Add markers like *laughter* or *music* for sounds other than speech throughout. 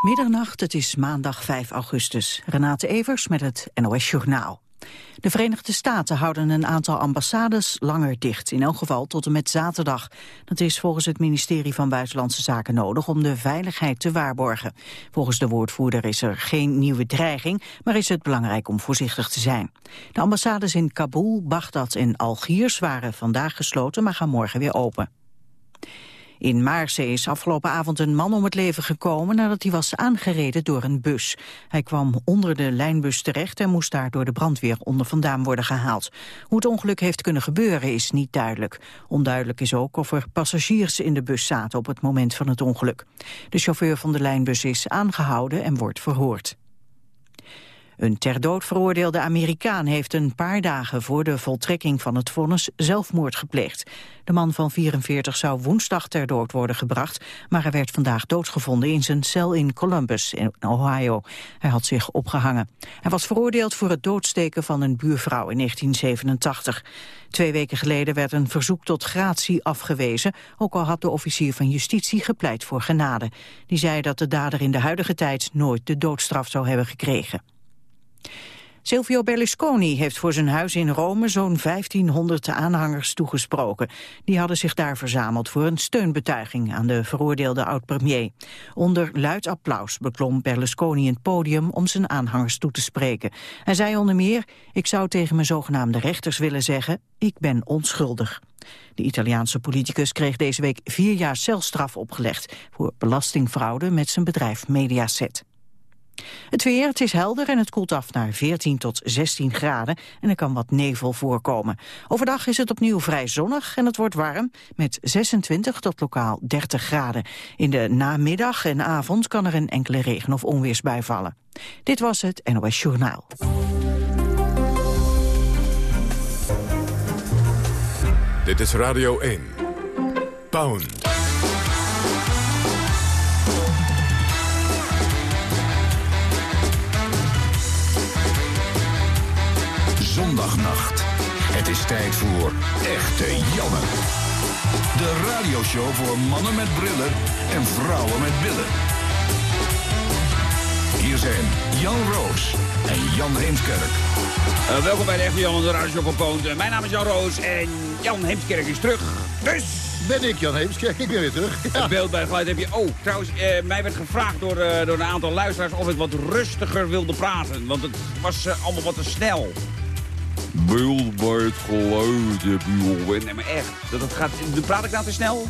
Middernacht, het is maandag 5 augustus. Renate Evers met het NOS Journaal. De Verenigde Staten houden een aantal ambassades langer dicht, in elk geval tot en met zaterdag. Dat is volgens het ministerie van Buitenlandse Zaken nodig om de veiligheid te waarborgen. Volgens de woordvoerder is er geen nieuwe dreiging, maar is het belangrijk om voorzichtig te zijn. De ambassades in Kabul, Bagdad en Algiers waren vandaag gesloten, maar gaan morgen weer open. In Maarsee is afgelopen avond een man om het leven gekomen nadat hij was aangereden door een bus. Hij kwam onder de lijnbus terecht en moest daar door de brandweer onder vandaan worden gehaald. Hoe het ongeluk heeft kunnen gebeuren is niet duidelijk. Onduidelijk is ook of er passagiers in de bus zaten op het moment van het ongeluk. De chauffeur van de lijnbus is aangehouden en wordt verhoord. Een ter dood veroordeelde Amerikaan heeft een paar dagen voor de voltrekking van het vonnis zelfmoord gepleegd. De man van 44 zou woensdag ter dood worden gebracht, maar hij werd vandaag doodgevonden in zijn cel in Columbus, in Ohio. Hij had zich opgehangen. Hij was veroordeeld voor het doodsteken van een buurvrouw in 1987. Twee weken geleden werd een verzoek tot gratie afgewezen, ook al had de officier van justitie gepleit voor genade. Die zei dat de dader in de huidige tijd nooit de doodstraf zou hebben gekregen. Silvio Berlusconi heeft voor zijn huis in Rome zo'n 1500 aanhangers toegesproken. Die hadden zich daar verzameld voor een steunbetuiging aan de veroordeelde oud-premier. Onder luid applaus beklom Berlusconi het podium om zijn aanhangers toe te spreken. Hij zei onder meer, ik zou tegen mijn zogenaamde rechters willen zeggen, ik ben onschuldig. De Italiaanse politicus kreeg deze week vier jaar celstraf opgelegd voor belastingfraude met zijn bedrijf Mediaset. Het weer, het is helder en het koelt af naar 14 tot 16 graden en er kan wat nevel voorkomen. Overdag is het opnieuw vrij zonnig en het wordt warm met 26 tot lokaal 30 graden. In de namiddag en avond kan er een enkele regen- of onweersbui vallen. Dit was het NOS Journaal. Dit is Radio 1. Pound. Het is tijd voor Echte Janne. De radioshow voor mannen met brillen en vrouwen met billen. Hier zijn Jan Roos en Jan Heemskerk. Uh, welkom bij de Echte Jan, de radioshow van Poont. Uh, mijn naam is Jan Roos en Jan Heemskerk is terug. Dus... Ben ik Jan Heemskerk, ik ben weer terug. *laughs* Het beeld bij het geluid heb je... Oh, trouwens, uh, mij werd gevraagd door, door een aantal luisteraars of ik wat rustiger wilde praten. Want het was allemaal wat te snel. Beeld bij het geluid heb je Nee, maar echt. Dat, dat gaat, praat ik nou te snel?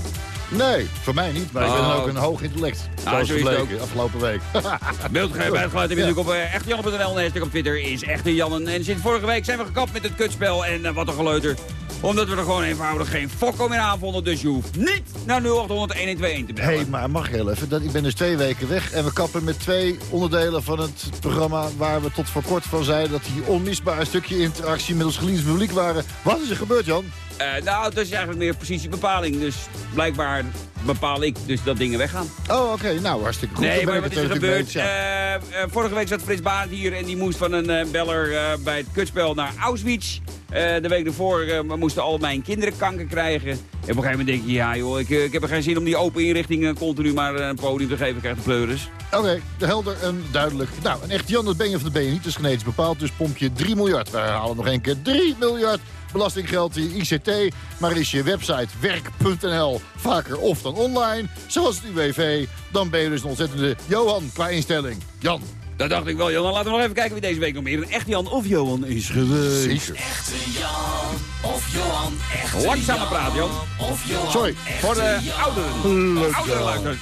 Nee, voor mij niet. Maar ik ben ook een hoog intellect. Nou, zo is het ook. afgelopen week. *laughs* Beeld bij het geluid heb je natuurlijk op uh, echtejan.nl. En op Twitter is Echte Jan. En sinds vorige week zijn we gekapt met het kutspel. En uh, wat een geleuter omdat we er gewoon eenvoudig geen fokko meer aanvonden. Dus je hoeft niet naar 0800 1121 te bellen. Hé, hey, maar mag heel even. Dat, ik ben dus twee weken weg. En we kappen met twee onderdelen van het programma... waar we tot voor kort van zeiden dat die onmisbaar stukje interactie... met ons geliefd publiek waren. Wat is er gebeurd, Jan? Uh, nou, het is eigenlijk meer positiebepaling. Dus blijkbaar bepaal ik dus dat dingen weggaan. Oh, oké. Nou, hartstikke goed. Nee, maar wat is er gebeurd? Uh, uh, vorige week zat Frits Baan hier en die moest van een beller bij het kutspel naar Auschwitz. de week ervoor moesten al mijn kinderen kanker krijgen. En op een gegeven moment denk je, ja joh, ik, ik heb er geen zin om die open inrichtingen continu maar een podium te geven. Ik krijg de pleuris. Oké, de helder en duidelijk. Nou, een echt Jan, dat ben je of dat ben je niet. Dus genetisch bepaald. Dus pomp je 3 miljard. We halen nog één keer 3 miljard belastinggeld, die ICT. Maar is je website werk.nl vaker of dan online, zoals het UWV... dan ben je dus een ontzettende Johan qua instelling. Jan. Dat dacht ik wel, Jan. Laten we nog even kijken wie deze week nog meer een echte Jan of Johan is geweest. Zeker. Echte Jan of Johan. Echte Langzamer praten, Jan. Of Johan. Sorry, voor de ouderen. De ouderen luisteren.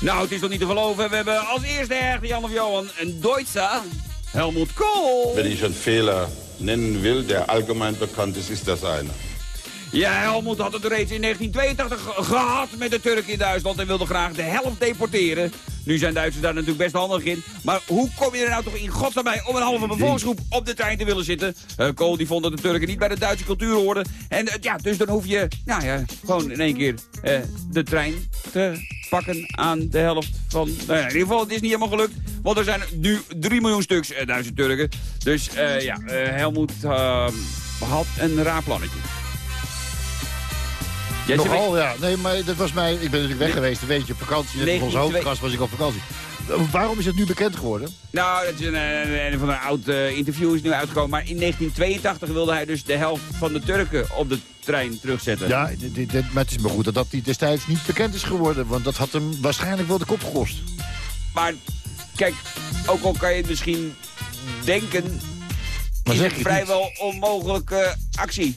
Nou, het is toch niet te geloven. We hebben als eerste echte Jan of Johan een Duitser. Helmut Kohl. Wenn ich einen Fehler nennen will, der allgemein bekannt ist, ist das einer. Ja, Helmut had het reeds in 1982 gehad met de Turken in Duitsland... en wilde graag de helft deporteren. Nu zijn Duitsers daar natuurlijk best handig in. Maar hoe kom je er nou toch in godsnaam bij om een halve bevolkingsgroep op de trein te willen zitten? Uh, Kool die vond dat de Turken niet bij de Duitse cultuur hoorden. En uh, ja, dus dan hoef je nou ja, gewoon in één keer uh, de trein te pakken aan de helft van... Nou ja, in ieder geval, het is niet helemaal gelukt. Want er zijn nu 3 miljoen stuks Duitse Turken. Dus ja, Helmoet had een raar plannetje. Jij Nogal, ja. Nee, maar dat was mij... Ik ben natuurlijk weg geweest, een weekje op vakantie. Net als onze 19 hoofdgast was ik op vakantie. Eh, Waarom is het nu bekend geworden? Nou, dat is een, een, een van een oud eh, interview is nu uitgekomen. Maar in 1982 wilde hij dus de helft van de Turken op de trein terugzetten. Ja, dit, dit- maar het is maar goed dat dat die destijds niet bekend is geworden. Want dat had hem waarschijnlijk wel de kop gekost. Maar kijk, ook al kan je het misschien denken... Maar is zeg het je vrijwel onmogelijke actie.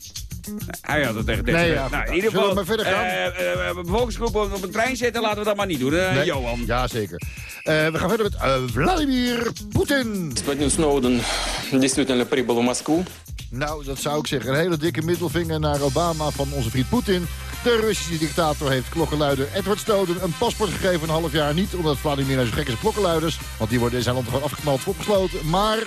Hij had het tegen Nee, tegen- ja, nou, goed. in ieder Zullen we geval, maar verder gaan? eh, eh, bevolkingsgroepen op een trein zetten, laten we dat maar niet doen. eh, Nee. Johan. Ja, zeker. Eh, we gaan verder met eh, Vladimir Poetin. Господин Сноуден действительно прибыл в Москву. Nou, dat zou ik zeggen. Een hele dikke middelvinger naar Obama van onze vriend Poetin. De Russische dictator heeft klokkenluider Edward Snowden een paspoort gegeven een half jaar. Niet omdat Vladimir nou zo gek is op klokkenluiders. Want die worden in zijn land gewoon afgeknald of opgesloten. Maar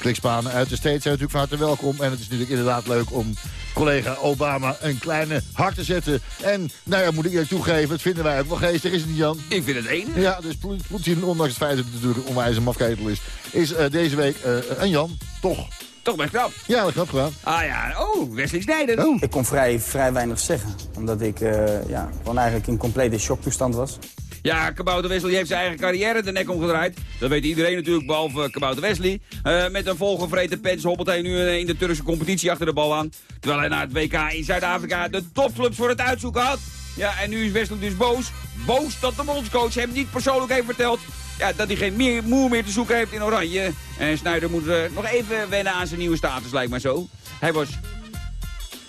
klikspanen uit de States zijn natuurlijk van harte welkom. En het is natuurlijk inderdaad leuk om collega Obama een kleine hart te zetten. En, nou ja, moet ik eerlijk toegeven, dat vinden wij ook wel geestig, is het niet Jan? Ik vind het één. Ja, dus Poe- Poetin, ondanks het feit dat het natuurlijk een onwijs een mafketel is... is eh, deze week eh, een Jan, toch? Toch best knap. Ja, dat knap gedaan. Ah ja, oh, Wesley Snijder. Oh. Ik kon vrij, vrij weinig zeggen. Omdat ik eh, ja, gewoon eigenlijk in complete shocktoestand was. Ja, Kabouter Wesley heeft zijn eigen carrière de nek omgedraaid. Dat weet iedereen natuurlijk, behalve Kabouter Wesley. Eh, met een volgevreten pens hobbelt hij nu in de Turkse competitie achter de bal aan. Terwijl hij na het WK in Zuid-Afrika de topclubs voor het uitzoeken had. Ja, en nu is Wesley dus boos. Boos dat de bondscoach hem niet persoonlijk heeft verteld... Ja, dat hij geen meer, moer meer te zoeken heeft in Oranje. En Snyder moet eh, nog even wennen aan zijn nieuwe status, lijkt mij zo. Hij was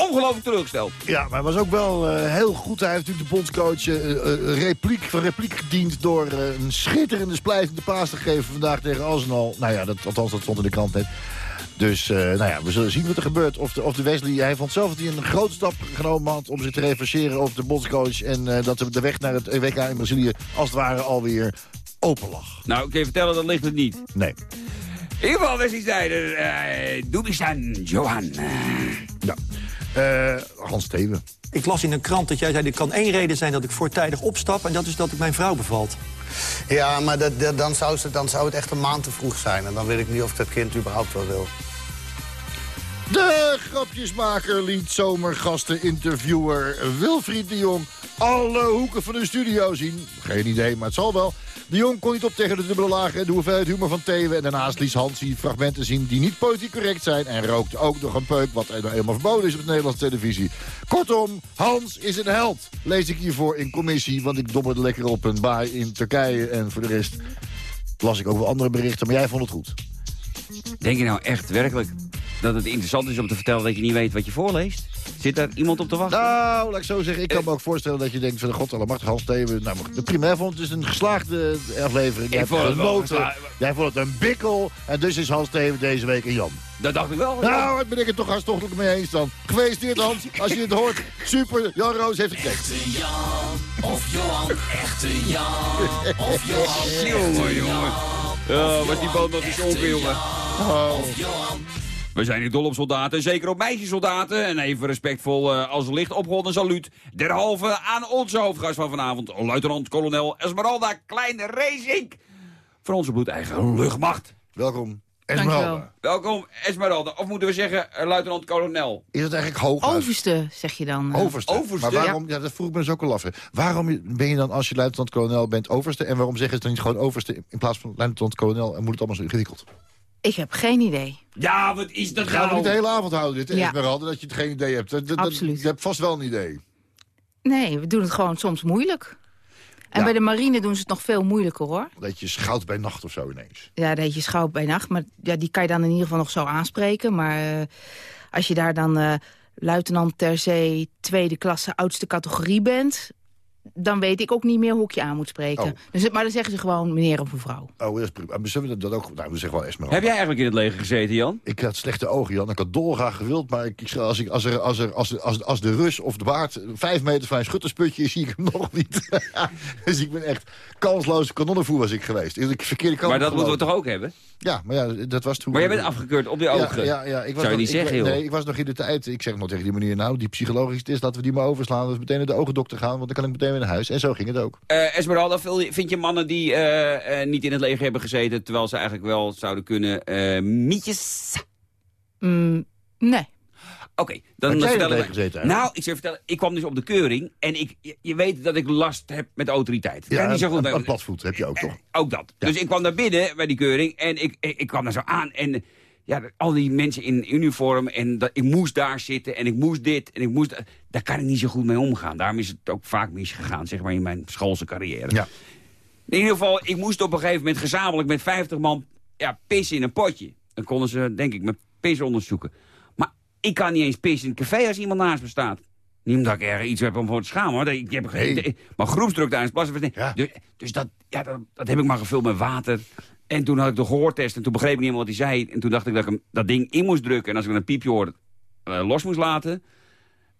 ongelooflijk teleurgesteld. Ja, maar hij was ook wel eh, heel goed. Hij heeft natuurlijk de bondscoach eh, eh, repliek van repliek gediend... door een schitterende splijtende paas te geven vandaag tegen Arsenal. Nou ja, dat, althans, dat stond in de krant net. Dus nou ja, we zullen zien wat er gebeurt. Of de, of de Wesley, hij vond zelf dat hij een grote stap genomen had... om zich te reverseren op de bondscoach. En dat de, weg naar het WK in Brazilië als het ware alweer open lag. Nou, ik kan je vertellen, dat ligt het niet. Nee. In ieder geval, Wesley eens aan Johan. Ja. Eh, Hans Steven. Ik las in een krant dat jij zei, er kan één reden zijn dat ik voortijdig opstap... en dat is dat ik mijn vrouw bevalt. Ja, maar dat, dat- dan, zou ze, dan zou het echt een maand te vroeg zijn. En dan weet ik niet of ik dat kind überhaupt wel wil. De grapjesmaker liet zomergasten interviewer Wilfried de Jong alle hoeken van de studio zien. Geen idee, maar het zal wel. De Jong kon niet op tegen de dubbele lagen en de hoeveelheid humor van Thewe. En daarnaast liet Hansie fragmenten zien die niet politiek correct zijn. En rookte ook nog een peuk, wat nou helemaal verboden is op de Nederlandse televisie. Kortom, Hans is een held. Lees ik hiervoor in commissie, want ik dobberde lekker op een baai in Turkije. En voor de rest las ik ook wel andere berichten, maar jij vond het goed. Denk je nou echt werkelijk dat het interessant is om te vertellen dat je niet weet wat je voorleest? Zit daar iemand op te wachten? Nou, laat ik zo zeggen. Ik kan me ook voorstellen dat je denkt van de god allemachtig Hans Steven. Nou, de primair vond het is een geslaagde aflevering. Jij vond het geslaagd. Jij vond het een bikkel. En dus is Hans Steven deze week een Jan. Dat dacht ik wel. Nou, daar ben ik het toch hartstochtelijk mee eens dan. Gefeliciteerd Hans. Als je het hoort. Super. Jan Roos heeft gekeken. Of Johan, echte Jan. Of Johan, *laughs* jongen, jongen. Ja, was die boot nog eens onkeer, jongen. Oh. We zijn hier dol op soldaten, zeker op meisjessoldaten. En even respectvol eh, als licht opgewonden saluut. Derhalve aan onze hoofdgast van vanavond, luitenant-kolonel Esmeralda Kleine Racing. Voor onze bloedeigen luchtmacht. Welkom. Dankjewel. Esmeralda. Welkom, Esmeralda. Of moeten we zeggen, eh, luitenant-kolonel? Is het eigenlijk hoog? Overste, zeg je dan. eh. Overste. Overste, Maar waarom, ja. dat vroeg ik me dus ook al af. Waarom ben je dan als je luitenant-kolonel bent overste? En waarom zeggen ze dan niet gewoon overste in plaats van luitenant-kolonel? En moet het allemaal zo ingewikkeld? Ik heb geen idee. Ja, wat is dat Gaan we niet de hele avond houden dit, Ja. Esmeralda, dat je het geen idee hebt. Dat, dat- dat- Absoluut. je hebt vast wel een idee. Nee, we doen het gewoon soms moeilijk. En Ja. bij de marine doen ze het nog veel moeilijker, hoor. Dat je schout bij nacht of zo ineens. Ja, dat je schouw bij nacht. Maar ja, die kan je dan in ieder geval nog zo aanspreken. Maar eh, als je daar dan eh, luitenant ter zee, tweede klasse, oudste categorie bent... dan weet ik ook niet meer hoe ik je aan moet spreken. Oh. Dus, maar dan zeggen ze gewoon meneer of mevrouw. Oh, dat is prima. Maar Zullen we dat ook... Nou, we zeggen wel Esmeralda. Heb jij eigenlijk in het leger gezeten, Jan? Ik had slechte ogen, Jan. Ik had dolgraag gewild, maar ik, ik- als, ik, als, er, als, er, als, als, als de Rus of de Baard vijf meter van een schuttersputje is, zie ik hem *laughs* nog niet. *laughs* dus ik ben echt kansloos kanonnenvoer was ik geweest. Ik verkeerde kant Maar dat moeten we toch ook hebben? Ja, maar ja, dat was toen... Maar jij bent afgekeurd op die ogen. Ja, ja, ja, ik was Zou je nog- niet ik- zeggen, joh. Nee, ik was nog in de tijd. Ik zeg nog tegen die meneer, nou, die psychologisch is, laten we die maar overslaan. Dat we meteen naar de ogendokter gaan, want dan kan ik meteen weer naar huis. En zo ging het ook. Eh, Esmeralda, vind je mannen die eh, eh, niet in het leger hebben gezeten... terwijl ze eigenlijk wel zouden kunnen... eh mietjes? Mm, nee. Oké, dan Had jij vertellen erbij wij- gezeten? Nou, ik zou vertellen, ik kwam dus op de keuring en ik, je, je weet dat ik last heb met de autoriteit. Ja, niet zo goed een, bij- een platvoet heb je ook toch? Ook dat. Dus ik kwam daar binnen bij die keuring en ik, ik, ik kwam daar zo aan en ja, al die mensen in uniform en dat, ik moest daar zitten en ik moest dit en ik moest... dat. Daar kan ik niet zo goed mee omgaan. Daarom is het ook vaak misgegaan, zeg maar, in mijn schoolse carrière. Ja. In ieder geval, ik moest op een gegeven moment gezamenlijk met 50 man ja, pissen in een potje. Dan konden ze, denk ik, mijn pis onderzoeken. Maar ik kan niet eens pissen in een café als iemand naast me staat. Niet omdat ik er iets heb om voor te schamen. hoor. Ik heb Nee. Maar groepsdruk tijdens het plassen. Ja. Dus, dus dat, ja, dat, dat heb ik maar gevuld met water. En toen had ik de gehoortest en toen begreep ik niet wat hij zei. En toen dacht ik dat ik hem dat ding in moest drukken. En als ik een piepje hoorde, eh, los moest laten. En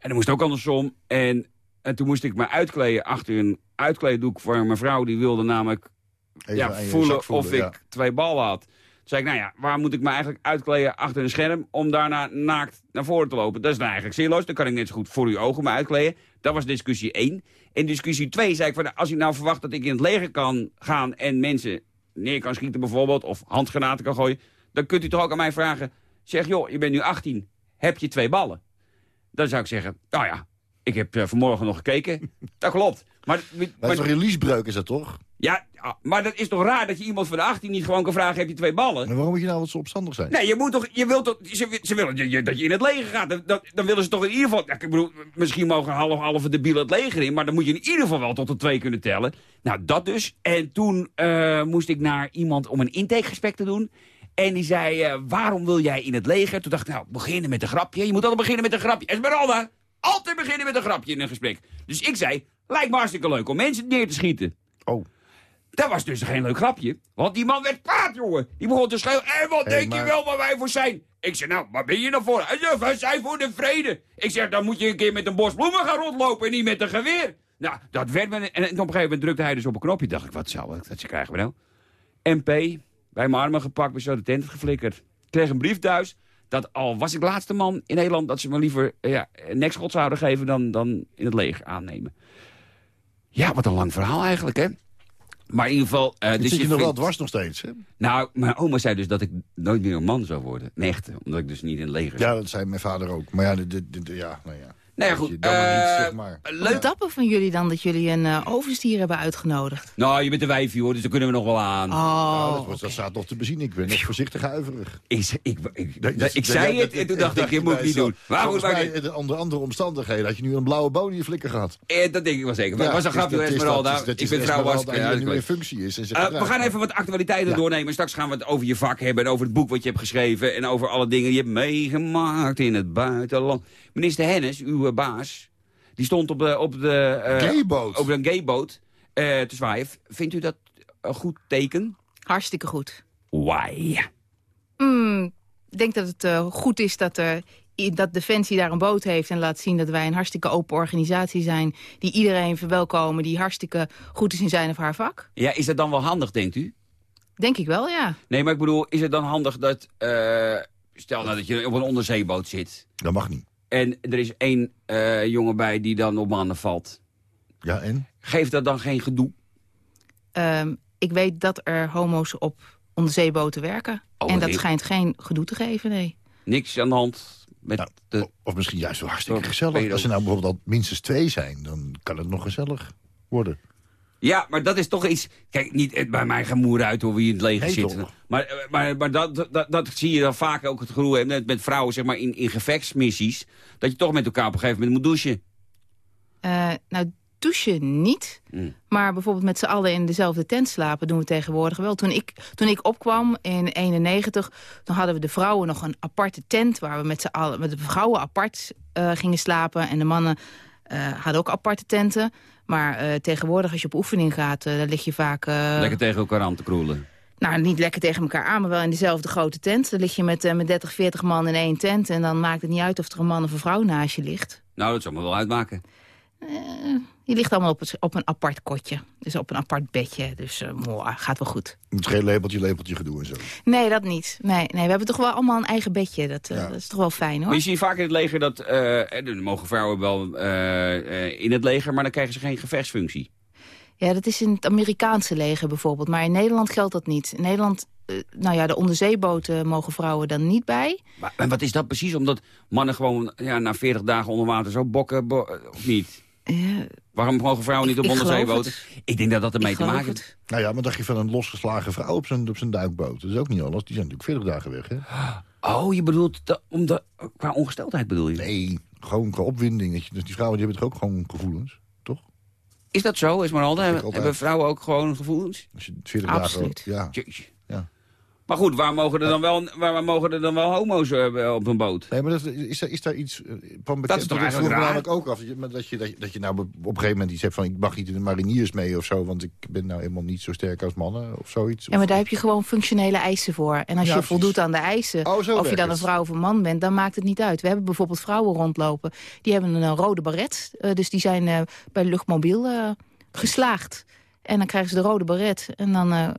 dan moest ook andersom. En, en toen moest ik me uitkleden achter een uitkleeddoek voor mijn vrouw. Die wilde namelijk Even ja, voelen, of ik twee ballen had. Toen zei ik, nou ja, waar moet ik me eigenlijk uitkleden achter een scherm... om daarna naakt naar voren te lopen? Dat is nou eigenlijk zinloos. Dan kan ik net zo goed voor uw ogen me uitkleden. Dat was discussie 1. In discussie 2 zei ik, van, als u nou verwacht dat ik in het leger kan gaan... en mensen neer kan schieten bijvoorbeeld, of handgranaten kan gooien... dan kunt u toch ook aan mij vragen... zeg joh, je bent nu 18, heb je twee ballen? Dan zou ik zeggen, nou ja, ik heb eh, vanmorgen nog gekeken. *laughs* Dat klopt. Maar, Dat maar- is een liesbreuk is dat toch? Ja, ja, maar dat is toch raar dat je iemand van de 18 niet gewoon kan vragen... heb je twee ballen? En waarom moet je nou wat zo opstandig zijn? Nee, je moet toch, je wilt toch, ze, ze willen je- je- dat je in het leger gaat. Dan, willen ze toch in ieder geval, ik bedoel, misschien mogen half, halve debielen het leger in, maar dan moet je in ieder geval wel tot de twee kunnen tellen. Nou, dat dus. En toen eh, moest ik naar iemand om een intakegesprek te doen. En die zei, eh, waarom wil jij in het leger? Toen dacht ik, nou, beginnen met een grapje. Je moet altijd beginnen met een grapje. Esmeralda, altijd beginnen met een grapje in een gesprek. Dus ik zei, lijkt me hartstikke leuk om mensen neer te schieten. Oh. Dat was dus geen leuk grapje. Want die man werd kwaad, jongen. Die begon te schreeuwen. En wat Hey, denk je wel waar wij voor zijn? Ik zei, nou, waar ben je nou voor? Hij wij zijn voor de vrede. Ik zeg, dan moet je een keer met een bos bloemen gaan rondlopen en niet met een geweer. Nou, dat werd me... En op een gegeven moment drukte hij dus op een knopje. Dacht ik, wat zou ik, dat krijgen we nou? MP, bij mijn armen gepakt, bij zo de tent geflikkerd. Ik kreeg een brief thuis. Dat al was ik laatste man in Nederland... dat ze me liever eh, ja, nekschot zouden geven dan, dan in het leger aannemen. Ja, wat een lang verhaal eigenlijk, hè? Maar in ieder geval... eh, Dus zit je je nog wel dwars nog steeds, hè? nou, mijn oma zei dus dat ik nooit meer een man zou worden. Een echte, omdat ik dus niet in het leger. Ja, dat zei mijn vader ook. Maar ja, de- ja, nou ja. Nou ja, goed. je, niet, eh, zeg maar. Wat dapper van jullie dan dat jullie een eh, overstier hebben uitgenodigd. Nou, je bent een wijfje hoor, dus daar kunnen we nog wel aan. Oh, dat, was, dat staat nog te bezien. Ik ben net voorzichtig huiverig. Ik, ik, ik, zei dat- het en toen dacht ik, *laughs* dit moet ik dat- niet doen. Maar goed, maar, onder andere omstandigheden, had je nu een blauwe boon in je flikker gehad. eh, dat denk ik wel zeker. Maar het was een dus grapje, Esmeralda. Ik ben die nu in functie is. We gaan even wat actualiteiten doornemen. Straks gaan we het over je vak hebben en over het boek wat je hebt geschreven... en over alle dingen die je hebt meegemaakt in het buitenland. Minister Hennis, uw eh, baas, die stond op de, op de, eh, Gayboot. op een gayboot eh, te zwaaien. Vindt u dat een goed teken? hartstikke goed. Why? Hmm, ik denk dat het eh, goed is dat, er, dat Defensie daar een boot heeft... en laat zien dat wij een hartstikke open organisatie zijn... die iedereen verwelkomen, die hartstikke goed is in zijn of haar vak. Ja, is dat dan wel handig, denkt u? Denk ik wel, ja. Nee, maar ik bedoel, is het dan handig dat... eh, stel nou dat je op een onderzeeboot zit... Dat mag niet. En er is één eh, jongen bij die dan op mannen valt. Ja, en? Geeft dat dan geen gedoe? Ehm, ik weet dat er homo's op onderzeeboten werken. Oh, en dat schijnt geen gedoe te geven, nee. Niks aan de hand met Nou, de... Of misschien juist wel hartstikke gezellig. Als er nou bijvoorbeeld al minstens twee zijn, dan kan het nog gezellig worden. Ja, maar dat is toch iets... Kijk, niet eh, bij mij gemoer uit hoe wie in het leger Nee, zit. toch? Maar, eh, maar, maar dat, dat, dat zie je dan vaak ook het geroe hebben met, met vrouwen zeg maar, in, in gevechtsmissies. Dat je toch met elkaar op een gegeven moment moet douchen. Eh, nou, douchen niet. Mm. Maar bijvoorbeeld met z'n allen in dezelfde tent slapen doen we tegenwoordig wel. Toen ik, toen ik opkwam in 91, dan hadden we de vrouwen nog een aparte tent... waar we met z'n allen, met de vrouwen apart eh, gingen slapen. En de mannen eh, hadden ook aparte tenten. Maar eh, tegenwoordig als je op oefening gaat, eh, dan lig je vaak... eh, Lekker tegen elkaar aan te kroelen. nou, niet lekker tegen elkaar aan, maar wel in dezelfde grote tent. Dan lig je met, met 30, 40 man in één tent. En dan maakt het niet uit of er een man of een vrouw naast je ligt. Nou, dat zou me wel uitmaken. Je ligt allemaal op, het, op een apart kotje. Dus op een apart bedje. Dus eh, mooi, gaat wel goed. Het is geen lepeltje, lepeltje gedoe en zo. Nee, dat niet. Nee, nee, we hebben toch wel allemaal een eigen bedje. Dat, eh, Ja. dat is toch wel fijn, Maar hoor. je ziet vaak in het leger dat... eh, er mogen vrouwen wel eh, eh, in het leger, maar dan krijgen ze geen gevechtsfunctie. Ja, dat is in het Amerikaanse leger bijvoorbeeld. Maar in Nederland geldt dat niet. In Nederland eh, nou ja, de onderzeeboten mogen vrouwen dan niet bij. Maar, en wat is dat precies? Omdat mannen gewoon ja, na 40 dagen onder water zo bokken, bo- of niet? Waarom mogen vrouwen niet op onderzeeboten? Ik denk dat dat ermee te maken heeft. Nou ja, maar dacht je van een losgeslagen vrouw op zijn, op zijn duikboot? Dat is ook niet alles. Die zijn natuurlijk 40 dagen weg, hè? Oh, je bedoelt dat, om de, qua ongesteldheid bedoel je? Nee, gewoon qua opwinding. Dat dus die vrouwen die hebben toch ook gewoon gevoelens? Is dat zo, Esmeralda? ik Hebben, altijd. hebben vrouwen ook gewoon gevoelens? Als je 40 Absoluut. dagen... Ja. Ja. Maar goed, waar mogen er dan wel, waar, waar mogen er dan wel homo's eh, op een boot? Nee, maar dat, is, daar, is daar iets eh, van bekend? Dat is toch raar? namelijk ook af. Dat je, dat, je, dat, je, dat nou op een gegeven moment iets hebt van... ik mag niet in de mariniers mee of zo... want ik ben nou helemaal niet zo sterk als mannen of zoiets. Ja, maar daar heb je gewoon functionele eisen voor. En als Ja, je precies. voldoet aan de eisen, Oh, of je dan een vrouw of een man bent, dan maakt het niet uit. We hebben bijvoorbeeld vrouwen rondlopen. Die hebben een rode baret. eh, dus die zijn eh, bij luchtmobiel eh, geslaagd. En dan krijgen ze de rode baret. En dan, eh,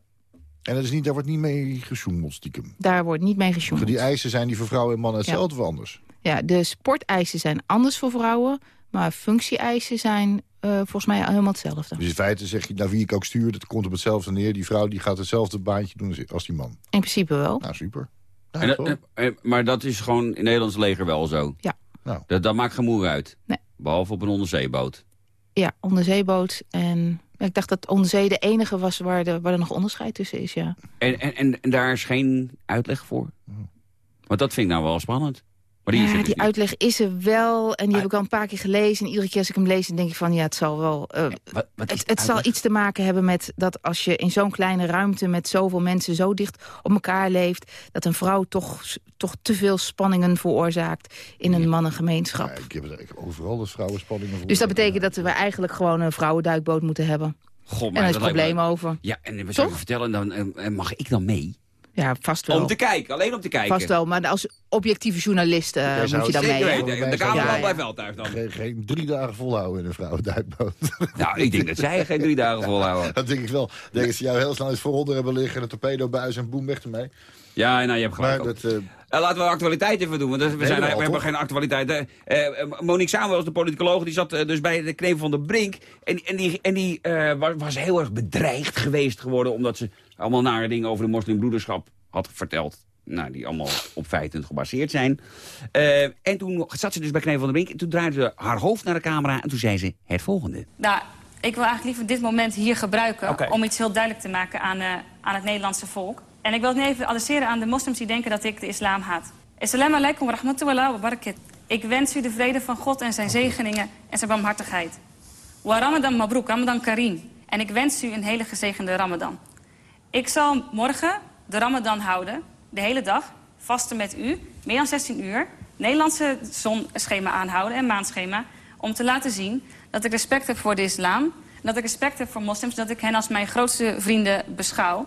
En dat is niet, daar wordt niet mee gesjoemeld, stiekem. daar wordt niet mee gesjoemeld. Die eisen zijn die voor vrouwen en mannen hetzelfde of anders? Ja, de sporteisen zijn anders voor vrouwen. Maar functie-eisen zijn eh, volgens mij helemaal hetzelfde. Dus in feite zeg je, naar wie ik ook stuur... dat komt op hetzelfde neer. Die vrouw die gaat hetzelfde baantje doen als- die man. In principe wel. Nou, super. Ja, En, toch? eh, eh, maar dat is gewoon in het Nederlands leger wel zo? Ja. Nou. Dat, dat maakt geen moer uit? Nee. Behalve op een onderzeeboot? Ja, onderzeeboot. En ik dacht dat onderzee de enige was waar, de, waar er nog onderscheid tussen is, ja. En, en, en, en daar is geen uitleg voor? Want dat vind ik nou wel spannend. Maar die ja, dus die niet. uitleg is er wel. En die heb ik al een paar keer gelezen. En iedere keer als ik hem lees, dan denk ik van... ja, het zal wel... eh, Wat, wat is het, het zal iets te maken hebben met dat als je in zo'n kleine ruimte... met zoveel mensen zo dicht op elkaar leeft... dat een vrouw toch, toch te veel spanningen veroorzaakt in een mannengemeenschap. Ja, ik, heb, ik heb overal de vrouwenspanningen voor. Dus dat betekent dat we eigenlijk gewoon een vrouwenduikboot moeten hebben. Goh, En daar is het probleem over. Ja, en we zullen vertellen, dan, en, en mag ik dan mee? Ja, vast wel. Om te kijken, alleen om te kijken. Vast wel, maar als objectieve journalist eh, moet je dan mee. Weten. De Ja, camera ja. blijft wel thuis dan. Geen, geen drie dagen volhouden in een vrouwenduikboot. *laughs* Nou, ik denk dat zij geen drie dagen volhouden. dat denk ik wel. Denk dat ze jou heel snel eens vooronder hebben liggen... en een torpedobuis en boem weg ermee. Ja, nou, je hebt gelijk. Maar dat... eh, Eh, laten we actualiteit even doen, want we, zijn, we hebben geen actualiteit. Eh, eh, Monique Samuels, de politicoloog, die zat dus bij de knevel van de Brink. En, en die, en die eh, was, was heel erg bedreigd geweest geworden... omdat ze allemaal nare dingen over de moslimbroederschap had verteld. Nou, die allemaal op feiten gebaseerd zijn. Eh, en toen zat ze dus bij knevel van de Brink... en toen draaide ze haar hoofd naar de camera en toen zei ze het volgende. Nou, ik wil eigenlijk liever dit moment hier gebruiken... Om iets heel duidelijk te maken aan, eh, aan het Nederlandse volk. En ik wil het nu even adresseren aan de moslims die denken dat ik de islam haat. Assalamu alaikum wa rahmatullahi wa barakatuh. Ik wens u de vrede van God en zijn zegeningen en zijn barmhartigheid. Wa ramadan mabruk, ramadan karim. En ik wens u een hele gezegende ramadan. Ik zal morgen de ramadan houden, de hele dag, vasten met u, meer dan 16 uur. Nederlandse zonschema aanhouden en maanschema. Om te laten zien dat ik respect heb voor de islam. Dat ik respect heb voor moslims. Dat ik hen als mijn grootste vrienden beschouw.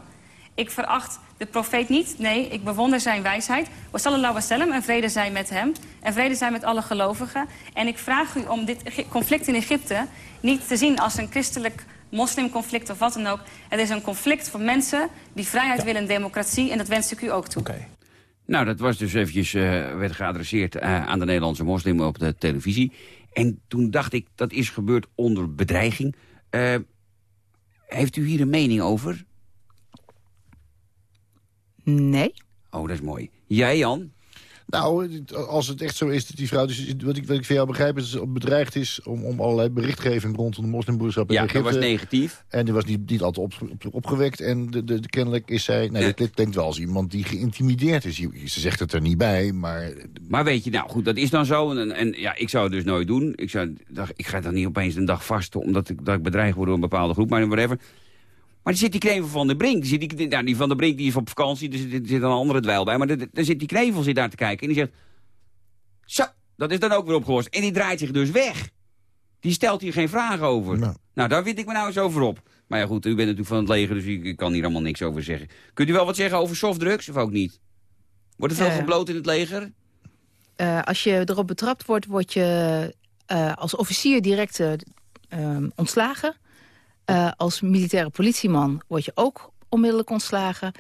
Ik veracht de profeet niet. Nee, ik bewonder zijn wijsheid. Wa sallallahu en vrede zijn met hem. En vrede zijn met alle gelovigen. En ik vraag u om dit conflict in Egypte niet te zien als een christelijk moslimconflict of wat dan ook. Het is een conflict van mensen die vrijheid willen en democratie. En dat wens ik u ook toe. Nou, dat was dus eventjes, eh, werd geadresseerd eh, aan de Nederlandse moslim op de televisie. En toen dacht ik, dat is gebeurd onder bedreiging. Eh, heeft u hier een mening over? Nee. Oh, dat is mooi. Jij, Jan? Nou, als het echt zo is dat die vrouw... Dus wat, ik, wat ik van jou begrijp is dat ze bedreigd is... om, om allerlei berichtgeving rondom de moslimbroederschap in Ja, dat Egypte. was negatief. En die was niet, niet altijd op, op- opgewekt. En de, de, de- kennelijk is zij... Nee, dit klinkt wel als iemand die geïntimideerd is. Je- Ze zegt het er niet bij, maar... Maar weet je, nou goed, dat is dan zo. En, en ja, ik zou het dus nooit doen. Ik, zou, dacht, ik ga dan niet opeens een dag vasten... omdat ik, dat ik bedreigd word door een bepaalde groep, maar whatever. Maar er zit die knevel van de Brink. Die, zit, die, nou, die van de Brink die is op vakantie, er zit, er zit een andere dweil bij. Maar er, er zit die knevel zit daar te kijken en die zegt... Zo, dat is dan ook weer opgelost. En die draait zich dus weg. Die stelt hier geen vragen over. Nou, daar vind ik me nou eens over op. Maar ja goed, u bent natuurlijk van het leger, dus ik, kan hier allemaal niks over zeggen. Kunt u wel wat zeggen over softdrugs of ook niet? Wordt er veel Eh. gebloot in het leger? Eh, als je erop betrapt wordt, word je eh, als officier direct eh, ehm, ontslagen. Eh, als militaire politieman word je ook onmiddellijk ontslagen.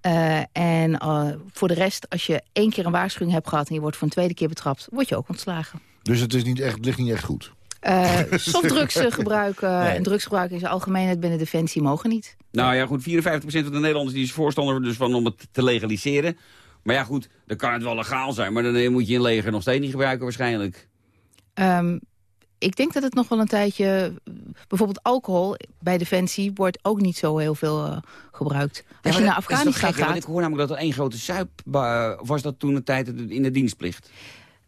Eh, en eh, voor de rest, als je één keer een waarschuwing hebt gehad... en je wordt voor een tweede keer betrapt, word je ook ontslagen. Dus het, is niet echt, het ligt niet echt goed. Eh softdrugs eh, gebruiken *laughs* Nee. en drugsgebruik in zijn algemeenheid binnen Defensie mogen niet. Nou ja, goed, 54% van de Nederlanders die is voorstander dus van om het te legaliseren. Maar ja, goed, dan kan het wel legaal zijn. Maar dan moet je in leger nog steeds niet gebruiken waarschijnlijk. Ehm, ik denk dat het nog wel een tijdje... Bijvoorbeeld alcohol bij Defensie wordt ook niet zo heel veel eh, gebruikt. Als je naar Afghanistan gaat... Ik hoor namelijk dat er één grote zuip was dat toen een tijd in de dienstplicht.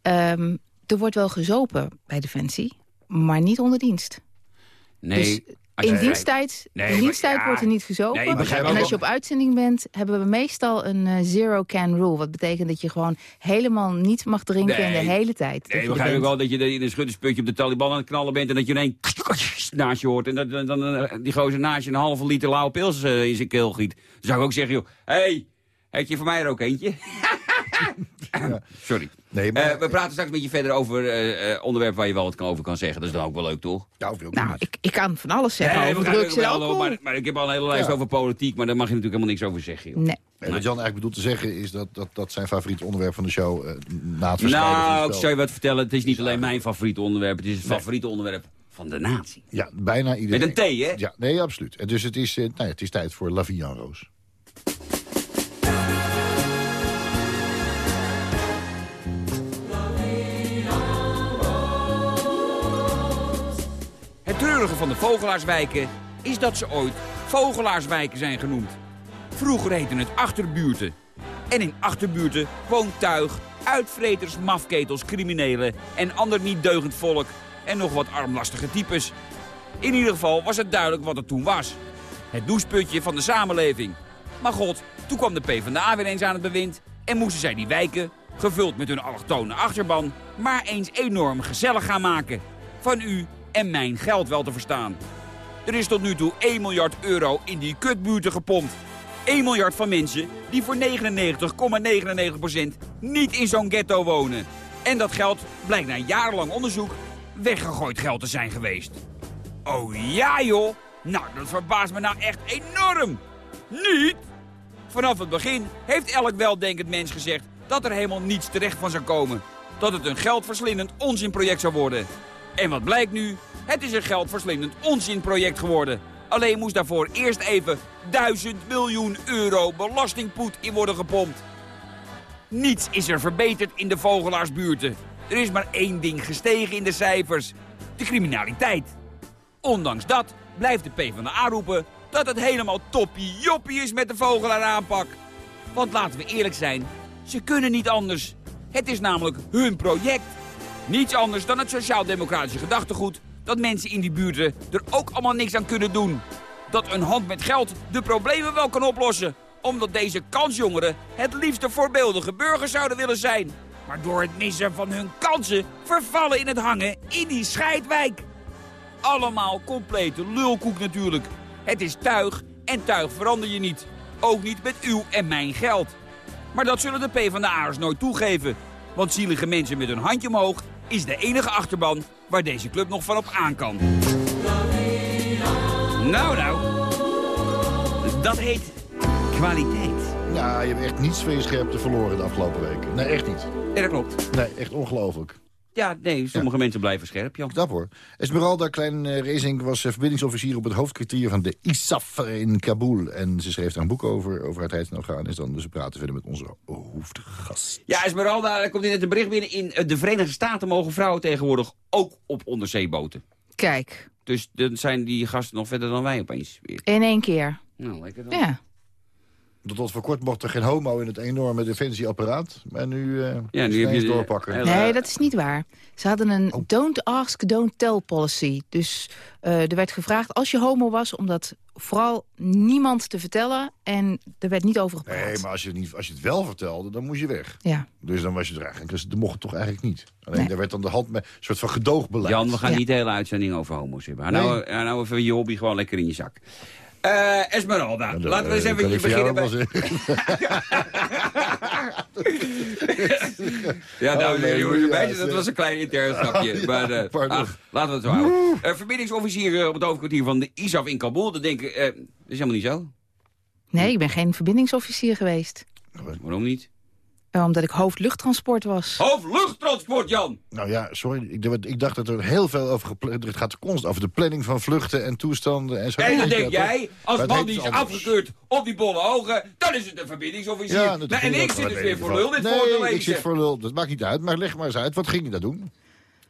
ehm, er wordt wel gezopen bij Defensie, maar niet onder dienst. Nee. Dus in diensttijd, Nee, in maar diensttijd ja. wordt er niet gezopen. Nee, ik begrijp en als je op uitzending bent, hebben we meestal een eh, zero-can rule. Wat betekent dat je gewoon helemaal niet mag drinken in de hele tijd. Nee, begrijp ik wel dat je in een schuttersputje op de Taliban aan het knallen bent... en dat je ineens naast je hoort... en dat dan, dan, eh, die gozer naast je een halve liter lauwe pils eh, in zijn keel giet. Dan zou ik ook zeggen, joh... Hé, hey, heb je voor mij er ook eentje? *laughs* Sorry. Nee, Eh, we praten straks met je verder over eh, eh, onderwerpen waar je wel wat kan over kan zeggen. Dat is dan ook wel leuk, toch? Ja, veel Nou, ik, ik kan van alles zeggen Nee, over drugs en alcohol. maar, maar ik heb al een hele lijst Ja. over politiek... maar daar mag je natuurlijk helemaal niks over zeggen, joh. Nee. En wat Jan eigenlijk bedoelt te zeggen is dat, dat, dat zijn favoriete onderwerp van de show eh, na het verschijnen Nou, ik zou je wat vertellen. Het is niet alleen mijn favoriete onderwerp. Het is het favoriete onderwerp van de natie. Ja, bijna iedereen. Met een T, hè? Ja, nee, absoluut. En dus het is, nou ja, het is tijd voor La Vie en Roos. Treurige van de Vogelaarswijken is dat ze ooit Vogelaarswijken zijn genoemd. Vroeger heten het achterbuurten. En in achterbuurten woont tuig, uitvreters, mafketels, criminelen en ander niet deugend volk en nog wat armlastige types. In ieder geval was het duidelijk wat het toen was. Het doucheputje van de samenleving. Maar god, toen kwam de PvdA weer eens aan het bewind en moesten zij die wijken, gevuld met hun allochtone achterban, maar eens enorm gezellig gaan maken. Van u en mijn geld wel te verstaan. Er is tot nu toe 1 miljard euro in die kutbuurten gepompt. 1 miljard van mensen die voor 99,99% niet in zo'n ghetto wonen. En dat geld blijkt na jarenlang onderzoek weggegooid geld te zijn geweest. Oh ja joh, nou dat verbaast me nou echt enorm. Niet? Vanaf het begin heeft elk weldenkend mens gezegd dat er helemaal niets terecht van zou komen. Dat het een geldverslindend onzinproject zou worden. En wat blijkt nu? Het is een geldverslindend onzinproject geworden. Alleen moest daarvoor eerst even 1000 miljoen euro belastingpoet in worden gepompt. Niets is er verbeterd in de vogelaarsbuurten. Er is maar één ding gestegen in de cijfers. De criminaliteit. Ondanks dat blijft de PvdA roepen dat het helemaal toppie joppie is met de vogelaaraanpak. Want laten we eerlijk zijn, ze kunnen niet anders. Het is namelijk hun project. Niets anders dan het sociaal-democratische gedachtegoed... dat mensen in die buurten er ook allemaal niks aan kunnen doen. Dat een hand met geld de problemen wel kan oplossen. Omdat deze kansjongeren het liefste voorbeeldige burgers zouden willen zijn. Maar door het missen van hun kansen vervallen in het hangen in die scheidwijk. Allemaal complete lulkoek natuurlijk. Het is tuig en tuig verander je niet. Ook niet met uw en mijn geld. Maar dat zullen de PvdA'ers nooit toegeven. Want zielige mensen met hun handje omhoog is de enige achterban waar deze club nog van op aan kan. Nou, nou. Dat heet kwaliteit. Ja, je hebt echt niets van je scherpte verloren de afgelopen weken. Nee, echt niet. Ja, dat klopt. Nee, echt ongelooflijk. Ja, nee, sommige mensen blijven scherp, Jan. Knap hoor. Esmeralda Klein eh, Racing was eh, verbindingsofficier op het hoofdkwartier van de ISAF in Kabul. En ze schreef daar een boek over, over het Heids en Afghanistan. Dus we praten verder met onze hoofdgast. Ja, Esmeralda, er komt net een bericht binnen. In eh, de Verenigde Staten mogen vrouwen tegenwoordig ook op onderzeeboten. Kijk, Dus dan zijn die gasten nog verder dan wij opeens weer. in één keer. Nou, lekker dan. Ja. Tot, voor kort mocht er geen homo in het enorme defensieapparaat. Maar nu, eh Ja, nu heb je doorpakken. hele- Nee, dat is niet waar. Ze hadden een Oh. don't ask, don't tell policy. Dus eh, er werd gevraagd als je homo was... om dat vooral niemand te vertellen. En er werd niet over gepraat. Nee, maar als je, het niet, als je het wel vertelde, dan moest je weg. Ja. Dus dan was je er eigenlijk. Dus dat mocht het toch eigenlijk niet. Alleen Nee. daar werd dan de hand met een soort van gedoogbeleid. Jan, we gaan Ja. niet de hele uitzending over homo's hebben. Hou nou, hou nou even je hobby gewoon lekker in je zak. Eh Esmeralda, Ja, laten we eens eh, even beginnen bij... *laughs* Ja, dames en heren, Oh, nee, jongens en meisjes, dat was een klein intern *laughs* grapje. Maar eh, ach, laten we het zo houden. Eh, verbindingsofficier op het hoofdkwartier van de ISAF in Kabul. Dat denk ik, eh, dat is helemaal niet zo. Nee, ik ben geen verbindingsofficier geweest. Waarom niet? Eh, omdat ik hoofdluchttransport was. Hoofdluchttransport, Jan! Nou ja, sorry. Ik, ik dacht dat er heel veel over gepland... Het gaat constant over de planning van vluchten en toestanden. En, zo. En dan denk jij, als man die is anders. afgekeurd op die bolle ogen... dan is het een verbindingsofficier. Ja, Nou, en ik zit dus in weer voor lul dit nee, voor ik zit voor lul. Dat maakt niet uit. Maar leg maar eens uit. Wat ging je daar doen?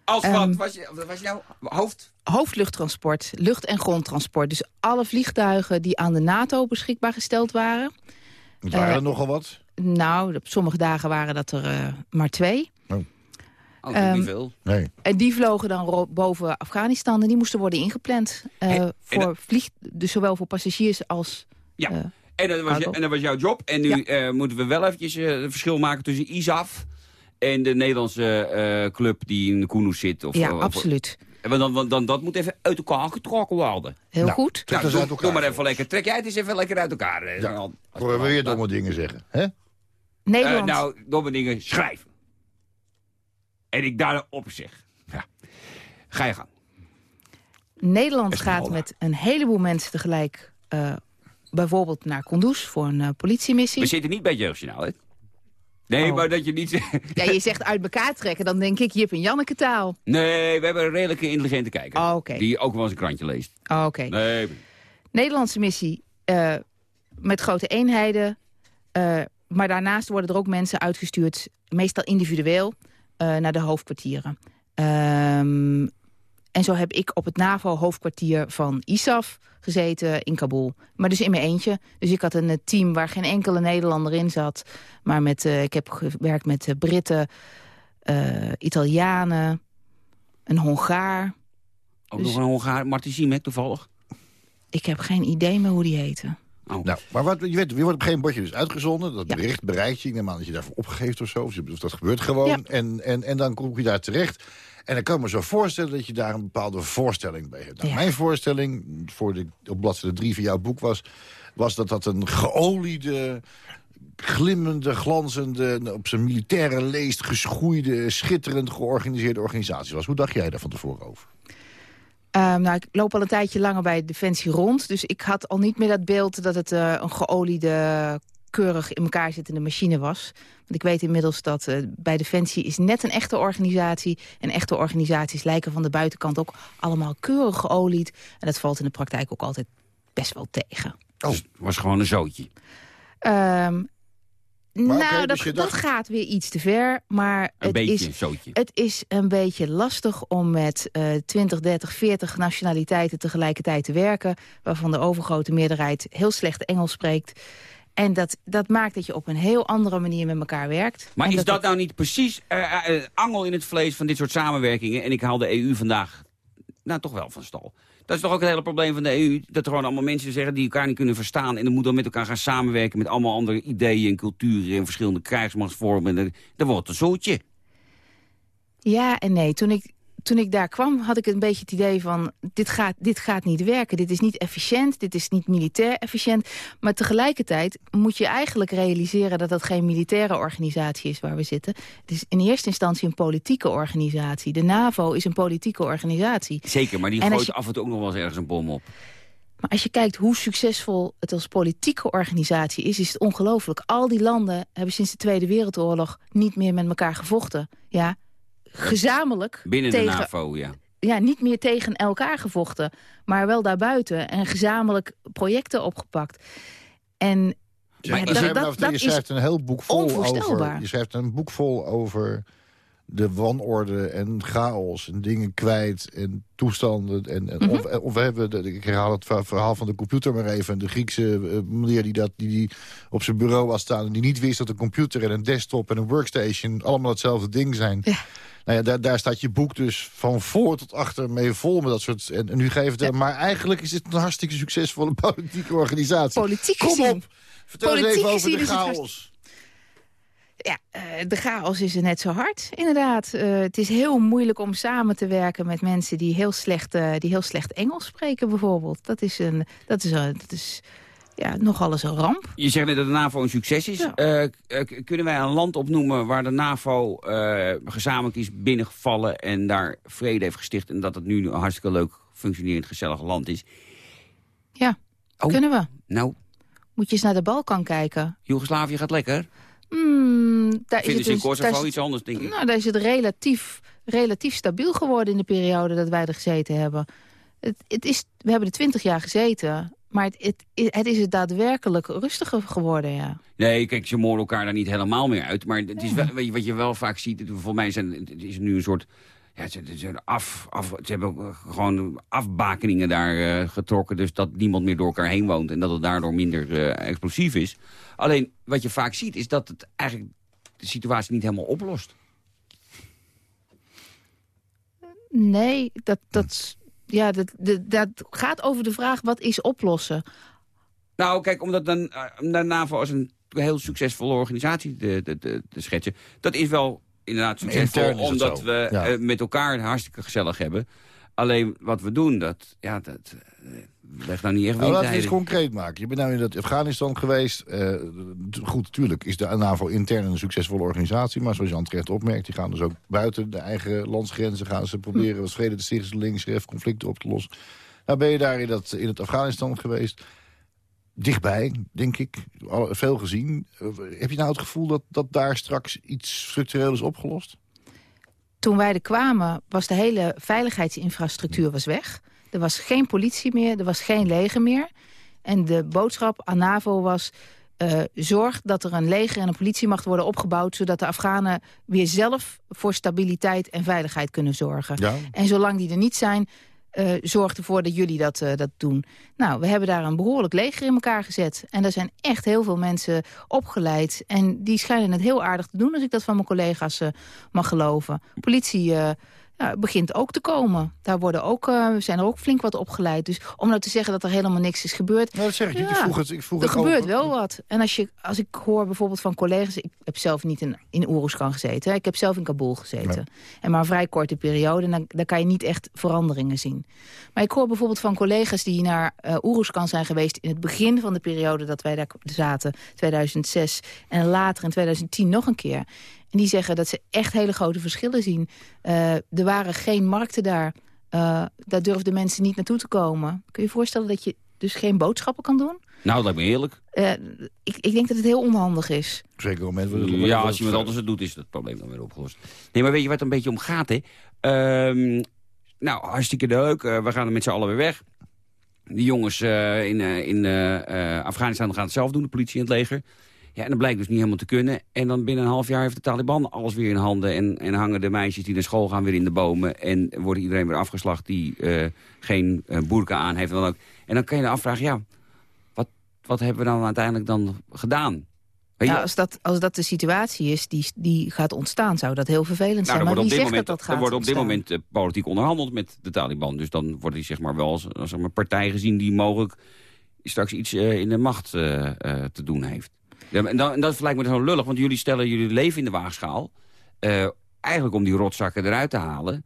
Als Ehm, wat? Was je, was nou hoofd? Hoofdluchttransport, lucht- en grondtransport. Dus alle vliegtuigen die aan de NATO beschikbaar gesteld waren. Het waren Eh, er nogal wat. Nou, op sommige dagen waren dat er eh, maar twee. Oh, is niet Ehm, veel. Nee. En die vlogen dan boven Afghanistan en die moesten worden ingepland. eh, en voor dat- vlieg, dus zowel voor passagiers als... Ja. eh, En dat, was, en dat was jouw job. En nu eh, moeten we wel eventjes het verschil maken tussen ISAF... en de Nederlandse eh, club die in de Koenhoes zit. Of, ja, of- absoluut. En dan, dan, dan, dat moet even uit elkaar getrokken worden. Heel goed. trek Nou, doe, uit elkaar. doe maar even lekker. Trek jij het eens even lekker uit elkaar. Ja. Horen we weer domme dingen zeggen. Hè? Nederland, Eh, nou, domme dingen schrijven. En ik daarop zeg. Ja. Ga je gang. Nederland gaat met een heleboel mensen tegelijk... eh, bijvoorbeeld naar Kunduz voor een eh, politiemissie. We zitten niet bij het jeugdjournaal, hè? Nee, Oh. maar dat je niet... *laughs* Ja, je zegt uit elkaar trekken, dan denk ik Jip en Janneke taal. nee, we hebben een redelijke intelligente kijker. Oh. Die ook wel eens een krantje leest. Oh, Oké. Nee. Nederlandse missie eh, met grote eenheden. Maar daarnaast worden er ook mensen uitgestuurd, meestal individueel, eh, naar de hoofdkwartieren. Ehm, en zo heb ik op het NAVO-hoofdkwartier van ISAF gezeten in Kabul. Maar dus in mijn eentje. Dus ik had een eh, team waar geen enkele Nederlander in zat. Maar met, eh, ik heb gewerkt met Britten, Italianen, een Hongaar. Ook Dus- nog een Hongaar, Martin Siemek toevallig. Ik heb geen idee meer hoe die heten. Oh. Nou, maar wat, je, weet, je wordt op geen bordje dus uitgezonden. Dat Ja. bericht bereikt je. Ik neem aan dat je daarvoor opgeeft of zo. Of dat gebeurt gewoon. Ja. En, en, en dan kom je daar terecht. En dan kan ik me zo voorstellen dat je daar een bepaalde voorstelling bij hebt. Nou, Ja. Mijn voorstelling, voor de, op bladzijde 3 van jouw boek was... was dat dat een geoliede, glimmende, glanzende... op zijn militaire leest geschoeide, schitterend georganiseerde organisatie was. Hoe dacht jij daar van tevoren over? Ehm, nou, ik loop al een tijdje langer bij Defensie rond. Dus ik had al niet meer dat beeld dat het eh, een geoliede, keurig in elkaar zittende machine was. Want ik weet inmiddels dat eh, bij Defensie is net een echte organisatie. En echte organisaties lijken van de buitenkant ook allemaal keurig geolied. En dat valt in de praktijk ook altijd best wel tegen. Dus het was gewoon een zootje. Nou, dus dat gaat weer iets te ver. Maar Een het beetje is zootje. het is een beetje lastig om met eh 20, 30, 40 nationaliteiten tegelijkertijd te werken... waarvan de overgrote meerderheid heel slecht Engels spreekt. En dat, dat maakt dat je op een heel andere manier met elkaar werkt. Maar En is dat nou niet precies eh, eh, angel in het vlees van dit soort samenwerkingen? En ik haal de EU vandaag nou toch wel van stal. Dat is toch ook het hele probleem van de EU? Dat er gewoon allemaal mensen zeggen die elkaar niet kunnen verstaan... en dan moet dan met elkaar gaan samenwerken met allemaal andere ideeën en culturen... en verschillende krijgsmachtsvormen. En Dat wordt een zootje. Ja en nee. Toen ik, toen ik daar kwam had ik een beetje het idee van... Dit gaat, dit gaat niet werken, dit is niet efficiënt, dit is niet militair efficiënt. Maar tegelijkertijd moet je eigenlijk realiseren... dat dat geen militaire organisatie is waar we zitten. Het is in eerste instantie een politieke organisatie. De NAVO is een politieke organisatie. Zeker, maar die gooit je- af en toe ook nog wel eens ergens een bom op. Maar als je kijkt hoe succesvol het als politieke organisatie is... is het ongelooflijk. Al die landen hebben sinds de Tweede Wereldoorlog niet meer met elkaar gevochten. Ja, gezamenlijk Binnen tegen, de NAVO, ja. ja, niet meer tegen elkaar gevochten, maar wel daarbuiten en gezamenlijk projecten opgepakt. En Ja, ja, je dat, schrijft, dat, nou, dat je is schrijft een heel boek vol over. onvoorstelbaar. Je schrijft een boek vol over de wanorde en chaos en dingen kwijt en toestanden. En, en Mhm. of, of we hebben, de- ik herhaal het verha- verhaal van de computer maar even. De Griekse eh, meneer die, dat, die, die op zijn bureau had staan... en die niet wist dat een computer en een desktop en een workstation... allemaal hetzelfde ding zijn. Ja. Nou ja, daar, daar staat je boek dus van voor tot achter mee vol met dat soort... En, en nu ga je vertellen, maar eigenlijk is het een hartstikke succesvolle *laughs* politieke organisatie. Politiek Kom gezien. op, vertel eens Politiek even over de het chaos. Ja, eh, de chaos is er net zo hard, inderdaad. Eh, het is heel moeilijk om samen te werken met mensen die heel slecht, eh, die heel slecht Engels spreken, bijvoorbeeld. Dat is, een, dat is, een, dat is ja, nogal eens een ramp. Je zegt net dat de NAVO een succes is. Ja. Eh, k- kunnen wij een land opnoemen waar de NAVO eh, gezamenlijk is binnengevallen... en daar vrede heeft gesticht en dat het nu een hartstikke leuk functionerend gezellig land is? Ja, Oh. kunnen we. Nou, Moet je eens naar de Balkan kijken. Joegoslavië gaat lekker. Hmm, daar is het in dus- Kosovo iets anders, denk ik. Nou, daar is het relatief, relatief stabiel geworden in de periode dat wij er gezeten hebben. Het, het is, we hebben er twintig jaar gezeten, maar het, het, het is het daadwerkelijk rustiger geworden, ja. Nee, kijk, ze moorden elkaar daar niet helemaal meer uit. Maar het is wel, weet je, wat je wel vaak ziet, voor mij zijn, het is nu een soort... Ja, ze, af, af, ze hebben eh, gewoon afbakeningen daar eh, getrokken. Dus dat niemand meer door elkaar heen woont. En dat het daardoor minder eh, explosief is. Alleen, wat je vaak ziet, is dat het eigenlijk de situatie niet helemaal oplost. Nee, dat, dat, ja, dat, dat, dat gaat over de vraag wat is oplossen. Nou, kijk, omdat dan eh, om de NAVO als een heel succesvolle organisatie te, te, te, te schetsen... dat is wel inderdaad succesvol, omdat zo, we ja. eh, met elkaar hartstikke gezellig hebben. Alleen wat we doen, dat, ja, dat legt nou niet echt Nou, laten we het windeieren. concreet maken. Je bent nou in dat Afghanistan geweest. Eh, goed, natuurlijk is de NAVO intern een succesvolle organisatie. Maar zoals Jan terecht opmerkt, die gaan dus ook buiten de eigen landsgrenzen... gaan ze proberen wat vrede te stichten, links, conflicten op te lossen. Nou ben je daar in, dat, in het Afghanistan geweest. Dichtbij, denk ik. Al- Veel gezien. Eh, heb je nou het gevoel dat, dat daar straks iets structureel is opgelost? Toen wij er kwamen was de hele veiligheidsinfrastructuur was weg. Er was geen politie meer, er was geen leger meer. En de boodschap aan NAVO was... eh, zorg dat er een leger en een politiemacht worden opgebouwd... zodat de Afghanen weer zelf voor stabiliteit en veiligheid kunnen zorgen. Ja. En zolang die er niet zijn, eh, zorg ervoor dat jullie dat, eh, dat doen. Nou, we hebben daar een behoorlijk leger in elkaar gezet. En er zijn echt heel veel mensen opgeleid. En die schijnen het heel aardig te doen, als ik dat van mijn collega's mag geloven. Politie eh, ja, begint ook te komen. Daar worden ook, eh, zijn er ook flink wat opgeleid. Dus om nou te zeggen dat er helemaal niks is gebeurd... Nou, dat zeg ik. Ik vroeg het- ik vroeg er gebeurt over- wel wat. En als, je, als ik hoor bijvoorbeeld van collega's... Ik heb zelf niet in, in Oeruzkan gezeten. hè. Ik heb zelf in Kabul gezeten. En maar een vrij korte periode. En dan, dan kan je niet echt veranderingen zien. Maar ik hoor bijvoorbeeld van collega's die naar uh, Oeruzkan zijn geweest... in het begin van de periode dat wij daar zaten, 2006. En later in 2010 nog een keer. En die zeggen dat ze echt hele grote verschillen zien. Uh, er waren geen markten daar. Uh, daar durfden mensen niet naartoe te komen. Kun je je voorstellen dat je dus geen boodschappen kan doen? Nou, dat lijkt me heerlijk. Uh, ik, ik denk dat het heel onhandig is. Zeker op het Ja, als anders het doet, is dat probleem dan weer opgelost. Nee, maar weet je wat er een beetje om gaat, hè? Um, nou, hartstikke leuk. Uh, we gaan er met z'n allen weer weg. Die jongens uh, in, uh, in Afghanistan gaan het zelf doen, de politie en het leger. Ja, en dat blijkt dus niet helemaal te kunnen. En dan binnen een half jaar heeft de Taliban alles weer in handen... en, en hangen de meisjes die naar school gaan weer in de bomen... en wordt iedereen weer afgeslacht die uh, geen uh, boerka aan heeft. En dan, ook. en dan kan je je afvragen, ja, wat, wat hebben we dan uiteindelijk dan gedaan? Nou, als, dat, als dat de situatie is die, die gaat ontstaan, zou dat heel vervelend nou, zijn. Maar wie zegt moment, dat dat gaat Er wordt op dit moment uh, politiek onderhandeld met de Taliban. Dus dan wordt die zeg maar wel als, als een partij gezien die mogelijk straks iets uh, in de macht uh, te doen heeft. Ja, en, dan, en dat lijkt me zo lullig, want jullie stellen jullie leven in de waagschaal. Uh, eigenlijk om die rotzakken eruit te halen.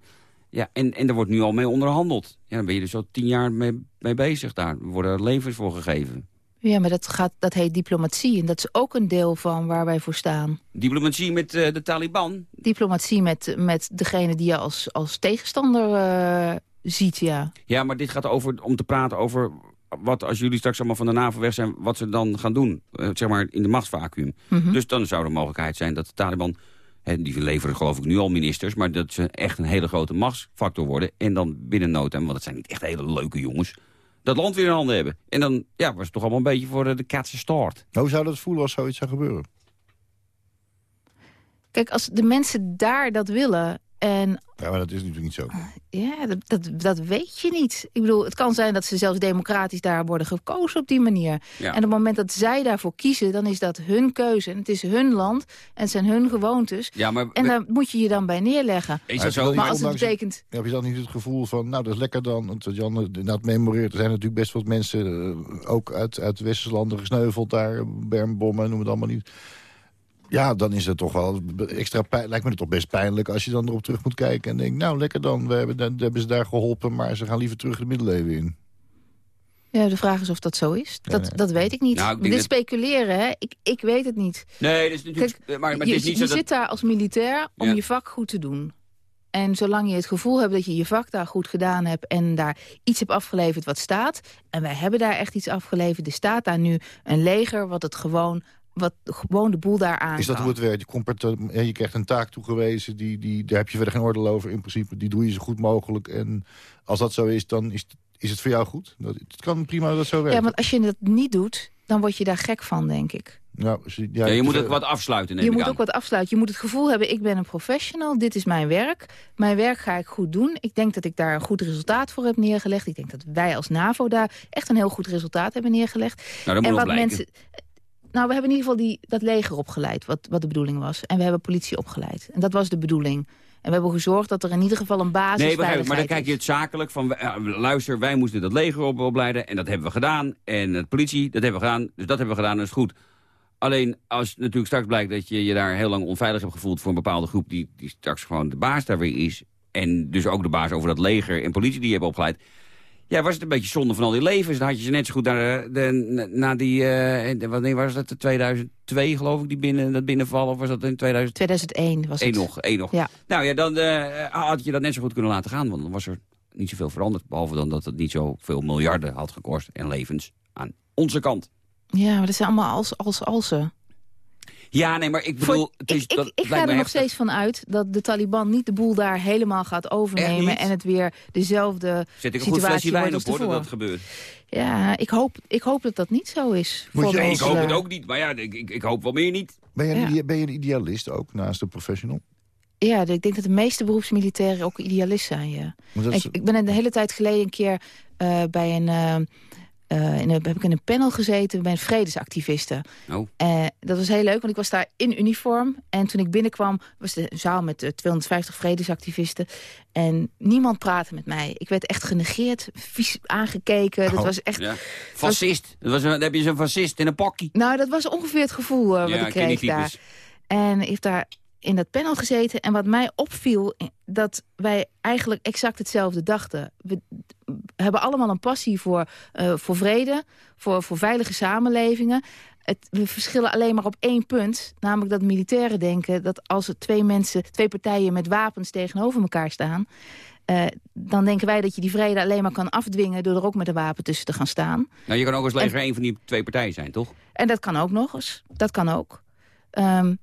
Ja, en, en er wordt nu al mee onderhandeld. Ja, dan ben je dus al tien jaar mee, mee bezig daar. Er worden levens voor gegeven. Ja, maar dat, gaat, dat heet diplomatie. En dat is ook een deel van waar wij voor staan. Diplomatie met uh, de Taliban? Diplomatie met, met degene die je als, als tegenstander uh, ziet, ja. Ja, maar dit gaat over om te praten over wat als jullie straks allemaal van de NAVO weg zijn... wat ze dan gaan doen, uh, zeg maar in de machtsvacuum. Mm -hmm. Dus dan zou er mogelijkheid zijn dat de Taliban... Hè, die leveren geloof ik nu al ministers... maar dat ze echt een hele grote machtsfactor worden... en dan binnen no time, want het zijn niet echt hele leuke jongens... dat land weer in handen hebben. En dan ja, was het toch allemaal een beetje voor de katse start. Hoe zou dat voelen als zoiets zou gebeuren? Kijk, als de mensen daar dat willen... En, ja, maar dat is natuurlijk niet zo. Ja, dat, dat, dat, weet je niet. Ik bedoel, het kan zijn dat ze zelfs democratisch daar worden gekozen op die manier. Ja. En op het moment dat zij daarvoor kiezen, dan is dat hun keuze. En het is hun land en het zijn hun gewoontes. Ja, maar, en daar moet je je dan bij neerleggen. Is dat zo? Maar als het betekent... Heb je dan niet het gevoel van, nou dat is lekker dan, want Jan inderdaad memoreert, er zijn natuurlijk best wat mensen, uh, ook uit, uit westerse landen gesneuveld daar, bermbommen, noem het allemaal niet. Ja, dan is het toch wel extra pijn, lijkt me het toch best pijnlijk als je dan erop terug moet kijken en denkt, nou lekker dan, we hebben, dan hebben ze daar geholpen, maar ze gaan liever terug de middeleeuwen in. Ja, de vraag is of dat zo is. Dat, ja, ja. dat weet ik niet. Nou, ik Dit dat... speculeren, hè? Ik, ik weet het niet. Nee, dat is natuurlijk... Kijk, maar, maar je, het is niet je zit daar als militair om ja. je vak goed te doen. En zolang je het gevoel hebt dat je je vak daar goed gedaan hebt... en daar iets hebt afgeleverd wat staat... en wij hebben daar echt iets afgeleverd... er staat daar nu een leger wat het gewoon wat gewoon de boel daar aan Is dat kan. hoe het werkt? Je, komt per je krijgt een taak toegewezen, die, die, daar heb je verder geen oordeel over in principe. Die doe je zo goed mogelijk. En als dat zo is, dan is, is het voor jou goed. Dat, het kan prima dat zo werkt. Ja, want als je dat niet doet, dan word je daar gek van, denk ik. Nou, Ja, je moet het ook wat afsluiten, neem Je ik moet aan. ook wat afsluiten. Je moet het gevoel hebben, ik ben een professional, dit is mijn werk. Mijn werk ga ik goed doen. Ik denk dat ik daar een goed resultaat voor heb neergelegd. Ik denk dat wij als NAVO daar echt een heel goed resultaat hebben neergelegd. Nou, dat moet wel blijken. Nou, we hebben in ieder geval die, dat leger opgeleid, wat, wat de bedoeling was. En we hebben politie opgeleid. En dat was de bedoeling. En we hebben gezorgd dat er in ieder geval een basis Nee, begrijp ik, maar dan kijk je het zakelijk van... eh, luister, wij moesten dat leger op, opleiden en dat hebben we gedaan. En de politie, dat hebben we gedaan. Dus dat hebben we gedaan, dat is goed. Alleen als natuurlijk straks blijkt dat je je daar heel lang onveilig hebt gevoeld... voor een bepaalde groep die, die straks gewoon de baas daar weer is... en dus ook de baas over dat leger en politie die je hebt opgeleid... Ja, was het een beetje zonde van al die levens. Dan had je ze net zo goed naar, de, de- na die... eh, wanneer was dat? 2002 geloof ik, die binnen, dat binnenvallen? Of was dat in 2000? 2001 was het. Eén nog, één nog. Ja. Nou ja, dan eh, had je dat net zo goed kunnen laten gaan. Want dan was er niet zoveel veranderd. Behalve dan dat het niet zoveel miljarden had gekost. En levens aan onze kant. Ja, maar dat zijn allemaal als, als, alsen. Ja, nee, maar ik bedoel... het is, Ik, dat ik ga er nog heftig. steeds van uit dat de Taliban niet de boel daar helemaal gaat overnemen... en het weer dezelfde Zet ik een goed situatie flesje wijn op hoor, dat gebeurt. Ja, ik hoop, ik hoop dat dat niet zo is. Moet voor je- ik hoop het ook niet. Maar ja, ik, ik, ik hoop wel meer niet. Ben je, een, Ja. ben je een idealist ook, naast de professional? Ja, ik denk dat de meeste beroepsmilitairen ook idealist zijn, ja. Is- ik ben een hele tijd geleden een keer eh, bij een... eh, eh, in heb ik in een panel gezeten bij vredesactivisten. Oh. Eh, dat was heel leuk, want ik was daar in uniform. En toen ik binnenkwam, was de zaal met eh, 250 vredesactivisten. En niemand praatte met mij. Ik werd echt genegeerd, vies aangekeken. Dat Oh. was echt... Ja. Fascist. Dat was een, dan heb je zo'n fascist in een pakkie. Nou, dat was ongeveer het gevoel eh, wat Ja, ik kreeg daar. En ik heb daar in dat panel gezeten. En wat mij opviel, dat wij eigenlijk exact hetzelfde dachten. We hebben allemaal een passie voor, eh, voor vrede, voor, voor veilige samenlevingen. Het, we verschillen alleen maar op één punt. Namelijk dat militairen denken dat als er twee mensen, twee partijen met wapens tegenover elkaar staan... eh, dan denken wij dat je die vrede alleen maar kan afdwingen... door er ook met een wapen tussen te gaan staan. Nou, je kan ook als leger een van die twee partijen zijn, toch? En dat kan ook nog eens. Dat kan ook. Ehm,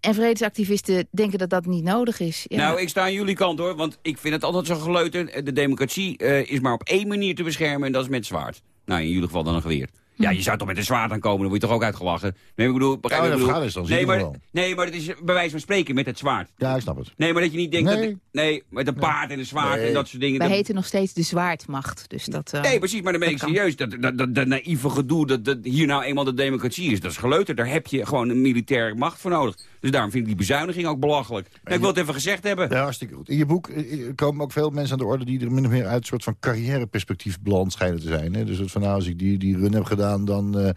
en vredesactivisten denken dat dat niet nodig is. Nou, ik sta aan jullie kant hoor, want ik vind het altijd zo geleuter. De democratie eh, is maar op één manier te beschermen en dat is met zwaard. Nou, in jullie geval dan een geweer. Ja, je zou toch met een zwaard aankomen, dan word je toch ook uitgelachen. Nee, ik bedoel... begrijp Ja, bedoel? Afghanistan zie nee, maar, wel. nee, maar het is bij wijze van spreken met het zwaard. Ja, ik snap het. Nee, maar dat je niet denkt... Nee. Dat, nee, met een paard en een zwaard Nee. en dat soort dingen. Wij dat- heten nog steeds de zwaardmacht. Dus dat, eh, Nee, precies, maar dan ben ik serieus. Dat, dat, dat, dat naïeve gedoe dat, dat hier nou eenmaal de democratie is, dat is geleuter. Daar heb je gewoon een militaire macht voor nodig. Dus daarom vind ik die bezuiniging ook belachelijk. Nou, ik wil het even gezegd hebben. Ja, hartstikke goed. In je boek eh, komen ook veel mensen aan de orde... die er min of meer uit een soort van carrièreperspectief beland schijnen te zijn. Hè? Dus het van, nou, als ik die, die run heb gedaan... dan, eh,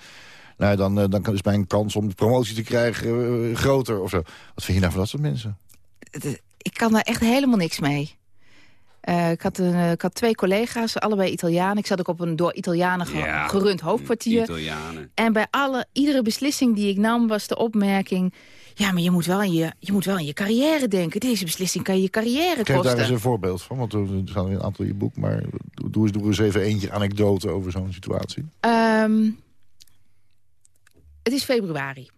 nou, dan, eh, dan kan- is mijn kans om de promotie te krijgen eh, groter of zo. Wat vind je nou van dat soort mensen? Ik kan daar echt helemaal niks mee. Eh, ik, had een, ik had twee collega's, allebei Italianen. Ik zat ook op een door Italianen ge- Ja, gerund hoofdkwartier. Italianen. En bij alle, iedere beslissing die ik nam was de opmerking... ja, maar je moet, wel aan je, je moet wel aan je carrière denken. Deze beslissing kan je je carrière Geef daar eens kosten. een voorbeeld van, want er er een aantal in je boek... maar doe eens, doe eens even eentje anekdote over zo'n situatie. Ehm, het is februari.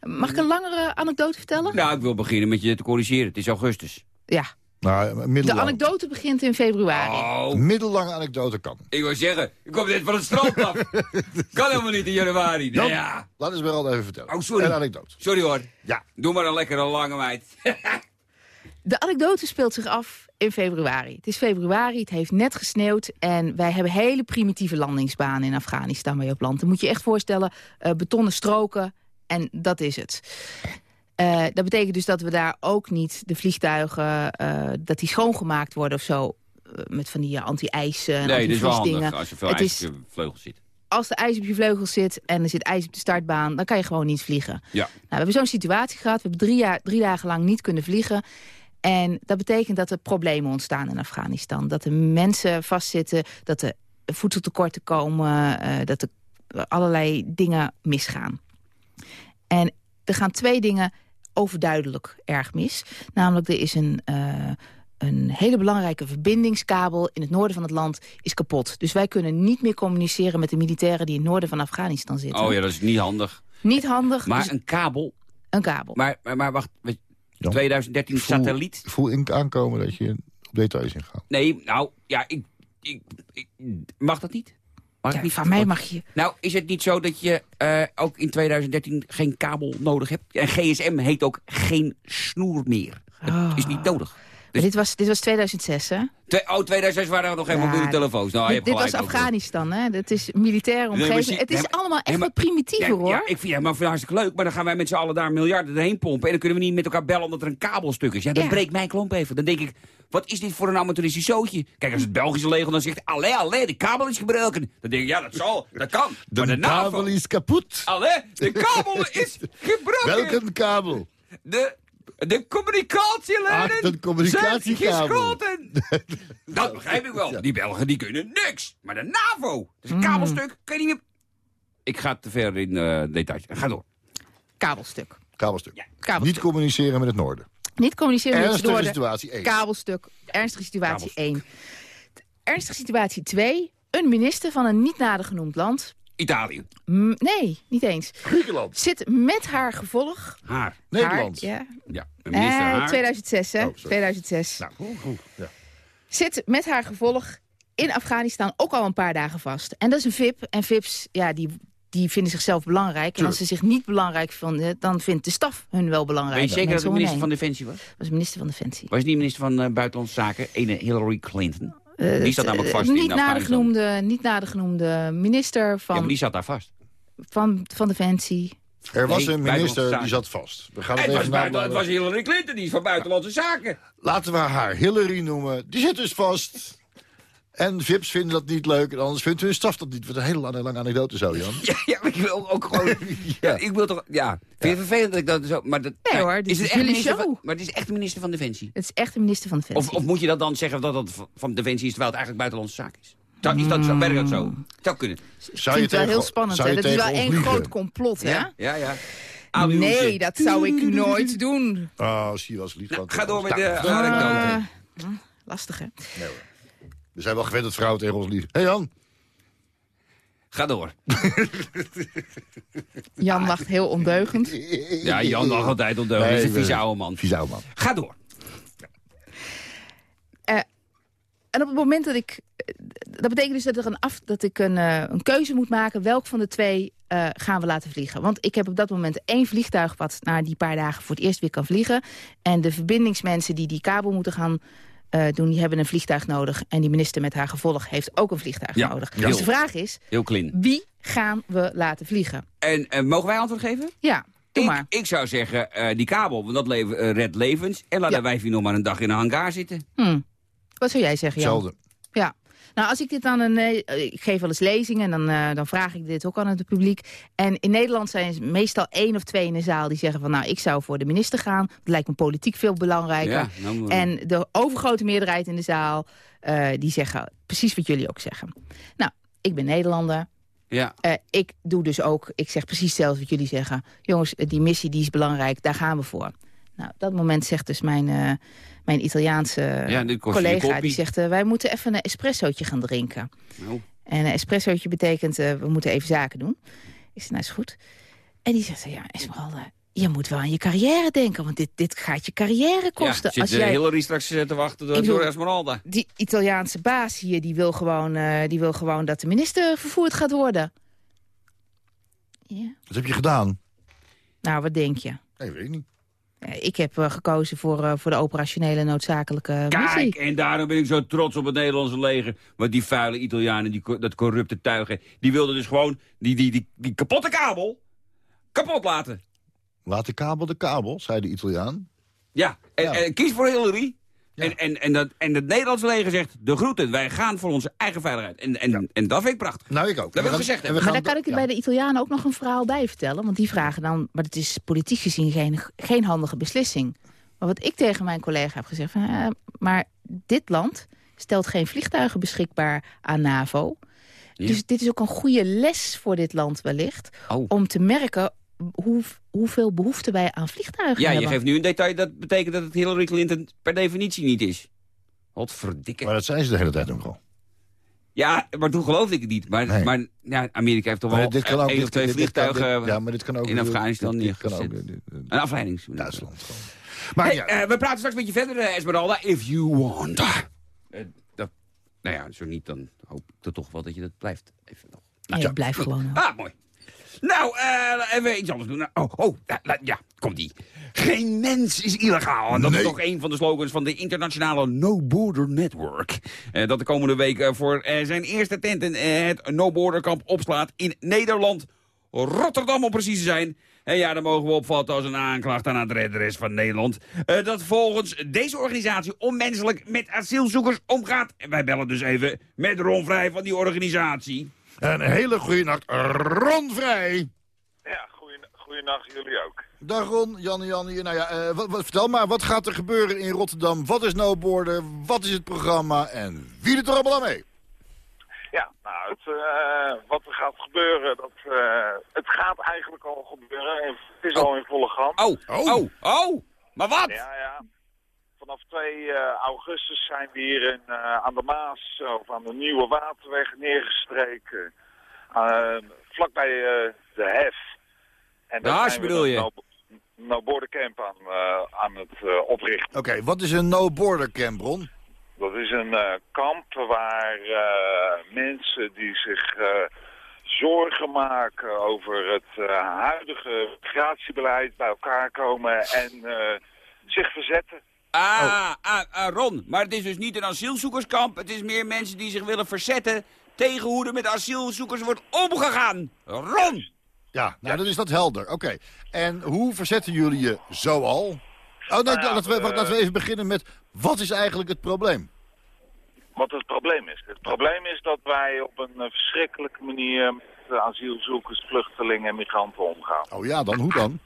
Mag ik een langere anekdote vertellen? Nou, ik wil beginnen met je te corrigeren. Het is augustus. Ja, Nou, de anekdote begint in februari. Oh, middellange anekdote kan. ik wil zeggen, ik kom net van het strand af. *laughs* kan helemaal niet in januari. Nou ja. Laat eens wel even vertellen. Oh, sorry. Een anekdote. Sorry hoor. Ja. Doe maar een lekkere lange meid. De anekdote speelt zich af in februari. Het is februari, het heeft net gesneeuwd... en wij hebben hele primitieve landingsbanen in Afghanistan waar je op land. Dan moet je echt voorstellen, eh, betonnen stroken en dat is het. Eh, dat betekent dus dat we daar ook niet de vliegtuigen... eh, dat die schoongemaakt worden of zo... eh, met van die eh, anti-ijs en nee, dit is wel handig als je veel Het ijs op je vleugels zit. Als er ijs op je vleugels zit en er zit ijs op de startbaan... dan kan je gewoon niet vliegen. Ja. Nou, we hebben zo'n situatie gehad. We hebben drie, jaar, drie dagen lang niet kunnen vliegen. En dat betekent dat er problemen ontstaan in Afghanistan. Dat er mensen vastzitten, dat er voedseltekorten komen... dat er allerlei dingen misgaan. En er gaan twee dingen overduidelijk erg mis. Namelijk, er is een, eh, een hele belangrijke verbindingskabel in het noorden van het land is kapot. Dus wij kunnen niet meer communiceren met de militairen die in het noorden van Afghanistan zitten. Oh ja, dat is niet handig. Niet handig. Maar dus een kabel... een kabel. Maar, maar, maar wacht, weet je, 2013 satelliet... Ik voel in aankomen dat je op details ingaat. Nee, nou, ja, ik, ik, ik- mag dat niet? Mag Ja, ik niet van mij mag je. Nou, is het niet zo dat je eh, ook in 2013 geen kabel nodig hebt? En GSM heet ook geen snoer meer. Dat is niet nodig. Maar dit, was, dit was 2006, hè? Twee, oh, 2006 waren er nog geen Ja, mobiele telefoons. Nou, je dit dit was. Afghanistan, hè? Dat is militaire Nee, omgeving. het is allemaal echt wat primitiever, hoor. Ja, ik vind het maar hartstikke leuk. Maar dan gaan wij met z'n allen daar miljarden erheen pompen. En dan kunnen we niet met elkaar bellen omdat er een kabelstuk is. Ja, dat Ja. breekt mijn klomp even. Dan denk ik, wat is dit voor een amateuristisch zootje? Kijk, als het Belgische leger dan zegt... Allee, allee, de kabel is gebroken. Dan denk ik, ja, dat zal, dat kan. De maar de NAVO... kabel is kapot. Allee, de kabel is *laughs* gebroken. Welke kabel? De, de communicatielijnen Ach, de communicatiekabel. zijn geschoten. *laughs* dat begrijp ik wel. Die Belgen die kunnen niks. Maar de NAVO, dat is een kabelstuk, kan je niet meer... Ik ga te ver in eh, details. Ga door. Kabelstuk. Kabelstuk. Kabelstuk. Niet communiceren met het noorden. Niet communiceren met het Ernstige noorden. situatie één. Kabelstuk. Ernstige situatie 1. Ernstige situatie 2. Een minister van een niet nader genoemd land... Italië. m, nee, niet eens. Griekenland. Zit met haar gevolg... Haar. Nederland. Haar, ja. Ja, een minister Eh, haar. 2006, hè? Oh, sorry. 2006. Nou, goed, goed. Ja. Zit met haar gevolg in Afghanistan ook al een paar dagen vast. En dat is een VIP. En VIP's, ja, die, die vinden zichzelf belangrijk. En als ze zich niet belangrijk vinden, dan vindt de staf hun wel belangrijk. Weet je zeker dat Mensen minister van Defensie was? was minister van Defensie. Was het niet minister van eh, Buitenlandse Zaken? Ene Hillary Clinton. Eh, die zat namelijk eh, vast in niet nader Afghanistan. genoemde, Niet nader genoemde minister Ja, van, maar die zat daar vast. van, van Defensie. Er was Nee, een minister die zat vast. We gaan het, Het was, even buiten, het was Hillary Clinton, die is van Buitenlandse Zaken. Laten we haar Hillary noemen. Die zit dus vast. En VIP's vinden dat niet leuk. En anders vindt hun staf dat niet. Wat een hele lange, lange anekdote zo, Jan. *laughs* Ja, ja, maar ik wil ook gewoon... *laughs* ja. ik wil toch... Ja, vind je het vervelend dat ik dat zo... Maar dat, Nee hoor, dit is het echt jullie minister show. Van, maar het is echt de minister van Defensie. Het is echt de minister van Defensie. Of, of moet je dat dan zeggen dat dat van- Defensie is, terwijl het eigenlijk buitenlandse zaak is? Zou, is dat zo? Werkt dat zo? Zou kunnen. Zou vind het wel heel spannend, hè? Dat is wel één groot complot, hè? Ja, ja. ja. Nee, dat zou ik nooit doen. Oh, zie je wel eens lief. Nou, ga door met de anekdote. Eh, lastig, hè? Nee, hoor. We zijn wel gewend dat vrouwen tegen ons liegen. Hé hey Jan. Ga door. *laughs* Jan lacht heel ondeugend. Ja, Jan mag altijd ondeugend. Hij is een vieze oude man. Vieze oude man. Ga door. En op het moment dat ik... eh, Dat betekent dus dat, er een af, dat ik een, eh, een keuze moet maken... welk van de twee eh, gaan we laten vliegen. Want ik heb op dat moment één vliegtuig... wat na die paar dagen voor het eerst weer kan vliegen. En de verbindingsmensen die die kabel moeten gaan eh, doen... die hebben een vliegtuig nodig. En die minister met haar gevolg heeft ook een vliegtuig Ja, nodig. ja. Dus de vraag is, Heel clean. wie gaan we laten vliegen? En mogen wij antwoord geven? Ja, doe Ik, maar. ik zou zeggen, eh, die kabel, want dat leven, eh, redt levens. En laat Ja. de wijfie nog maar een dag in een hangar zitten. Hm. Wat zou jij zeggen, Jan? Ja. Nou, als ik dit aan een... eh, Ik geef wel eens lezingen en dan, eh, dan vraag ik dit ook aan het publiek. En in Nederland zijn er meestal één of twee in de zaal die zeggen van... nou, ik zou voor de minister gaan. Dat lijkt me politiek veel belangrijker. Ja, nou, En de overgrote meerderheid in de zaal, eh, die zeggen precies wat jullie ook zeggen. Nou, ik ben Nederlander. Ja. Ik doe dus ook, ik zeg precies hetzelfde wat jullie zeggen. Jongens, die missie die is belangrijk, daar gaan we voor. Nou, op dat moment zegt dus mijn, eh, mijn Italiaanse Ja, collega... die zegt, eh, wij moeten even een espressootje gaan drinken. Nou, En een espressootje betekent, eh, we moeten even zaken doen. Ik zeg, nou is goed. En die zegt, ja Esmeralda, je moet wel aan je carrière denken... want dit, dit gaat je carrière kosten. Ja, zit Als eh, Hillary straks te wachten door, Ik bedoel- door Esmeralda. die Italiaanse baas hier, die wil, gewoon, eh, die wil gewoon dat de minister vervoerd gaat worden. Ja. Wat heb je gedaan? Nou, wat denk je? Nee, weet ik niet. Eh, Ik heb eh, gekozen voor, eh, voor de operationele noodzakelijke Kijk, missie. en daarom ben ik zo trots op het Nederlandse leger. Want die vuile Italianen, die, dat corrupte tuigen... die wilden dus gewoon die, die, die, die kapotte kabel kapot laten. Laat de kabel de kabel, zei de Italiaan. Ja, en, Ja. en kies voor Hillary. En, en, en, dat, en het Nederlandse leger zegt, de groeten, wij gaan voor onze eigen veiligheid. En, en, en dat vind ik prachtig. Nou, ik ook. Dat wil ik gezegd en we hebben. Maar gaan daar kan ik do- bij de Italianen ook nog een verhaal bij vertellen. Want die vragen dan, maar het is politiek gezien geen, geen handige beslissing. Maar wat ik tegen mijn collega heb gezegd, van, eh, maar dit land stelt geen vliegtuigen beschikbaar aan NAVO. Ja. Dus dit is ook een goede les voor dit land wellicht. Oh. Om te merken hoe, hoeveel behoefte wij aan vliegtuigen Ja, je hebben. geeft nu een detail, dat betekent dat het Hillary Clinton per definitie niet is. Godverdikke. Maar dat zijn ze de hele tijd ook al. Ja, maar toen geloofde ik het niet. Maar, Nee. maar ja, Amerika heeft toch Maar wel dit kan ook- één of twee dit- vliegtuigen dit- ja, maar dit kan ook- in Afghanistan dit- dit kan neergezet. ook, dit- dit- Een afleidings. Duitsland gewoon. Maar Hey, ja, eh, we praten straks met je verder, eh, Esmeralda. If you want. Dat, nou ja, zo niet, dan hoop ik er toch wel dat je dat blijft. Even nog. Nee, ja. blijf gewoon. Ah, mooi. Nou, eh, even iets anders doen. Nou, Oh, oh ja, komt die. Geen mens is illegaal. En dat is toch een van de slogans van de internationale No Border Network. Eh, dat de komende week eh, voor zijn eerste tent in het No Border kamp opslaat in Nederland. Rotterdam om precies te zijn. En ja, dan mogen we opvatten als een aanklacht aan het redderes van Nederland. dat volgens deze organisatie onmenselijk met asielzoekers omgaat. En wij bellen dus even met Ron Vrij van die organisatie. Een hele goede nacht. Ron Vrij. Ja, goeienacht jullie ook. Dag Ron, Jan en Jan hier. Nou ja, eh, wat, wat- vertel maar, wat gaat er gebeuren in Rotterdam? Wat is No Border? Wat is het programma? En wie doet er allemaal aan mee? Ja, nou, het, eh, wat er gaat gebeuren, dat, eh, het gaat eigenlijk al gebeuren. En het is al in volle gang. Oh, oh, oh, maar wat? Ja, ja. Vanaf 2 eh, augustus zijn we hier in, eh, aan de Maas, of aan de Nieuwe Waterweg, neergestreken. Uh, vlakbij eh, de Hef. En De daar Haas bedoel een je? No, no Border Camp aan, eh, aan het oprichten. Oké, wat is een No Border Camp, Ron? Dat is een eh, kamp waar eh, mensen die zich eh, zorgen maken over het eh, huidige migratiebeleid bij elkaar komen en eh, zich verzetten. Ah, ah, ah, Ron, maar het is dus niet een asielzoekerskamp. Het is meer mensen die zich willen verzetten tegen hoe er met asielzoekers wordt omgegaan. Ron! Ja, nou, dan is dat helder. Oké. En hoe verzetten jullie je zoal? Oh, nee, Nou ja, laten, we, laten we even beginnen met, wat is eigenlijk het probleem? Wat het probleem is. Het probleem is dat wij op een eh, verschrikkelijke manier met eh, asielzoekers, vluchtelingen en migranten omgaan. Oh ja, dan hoe dan?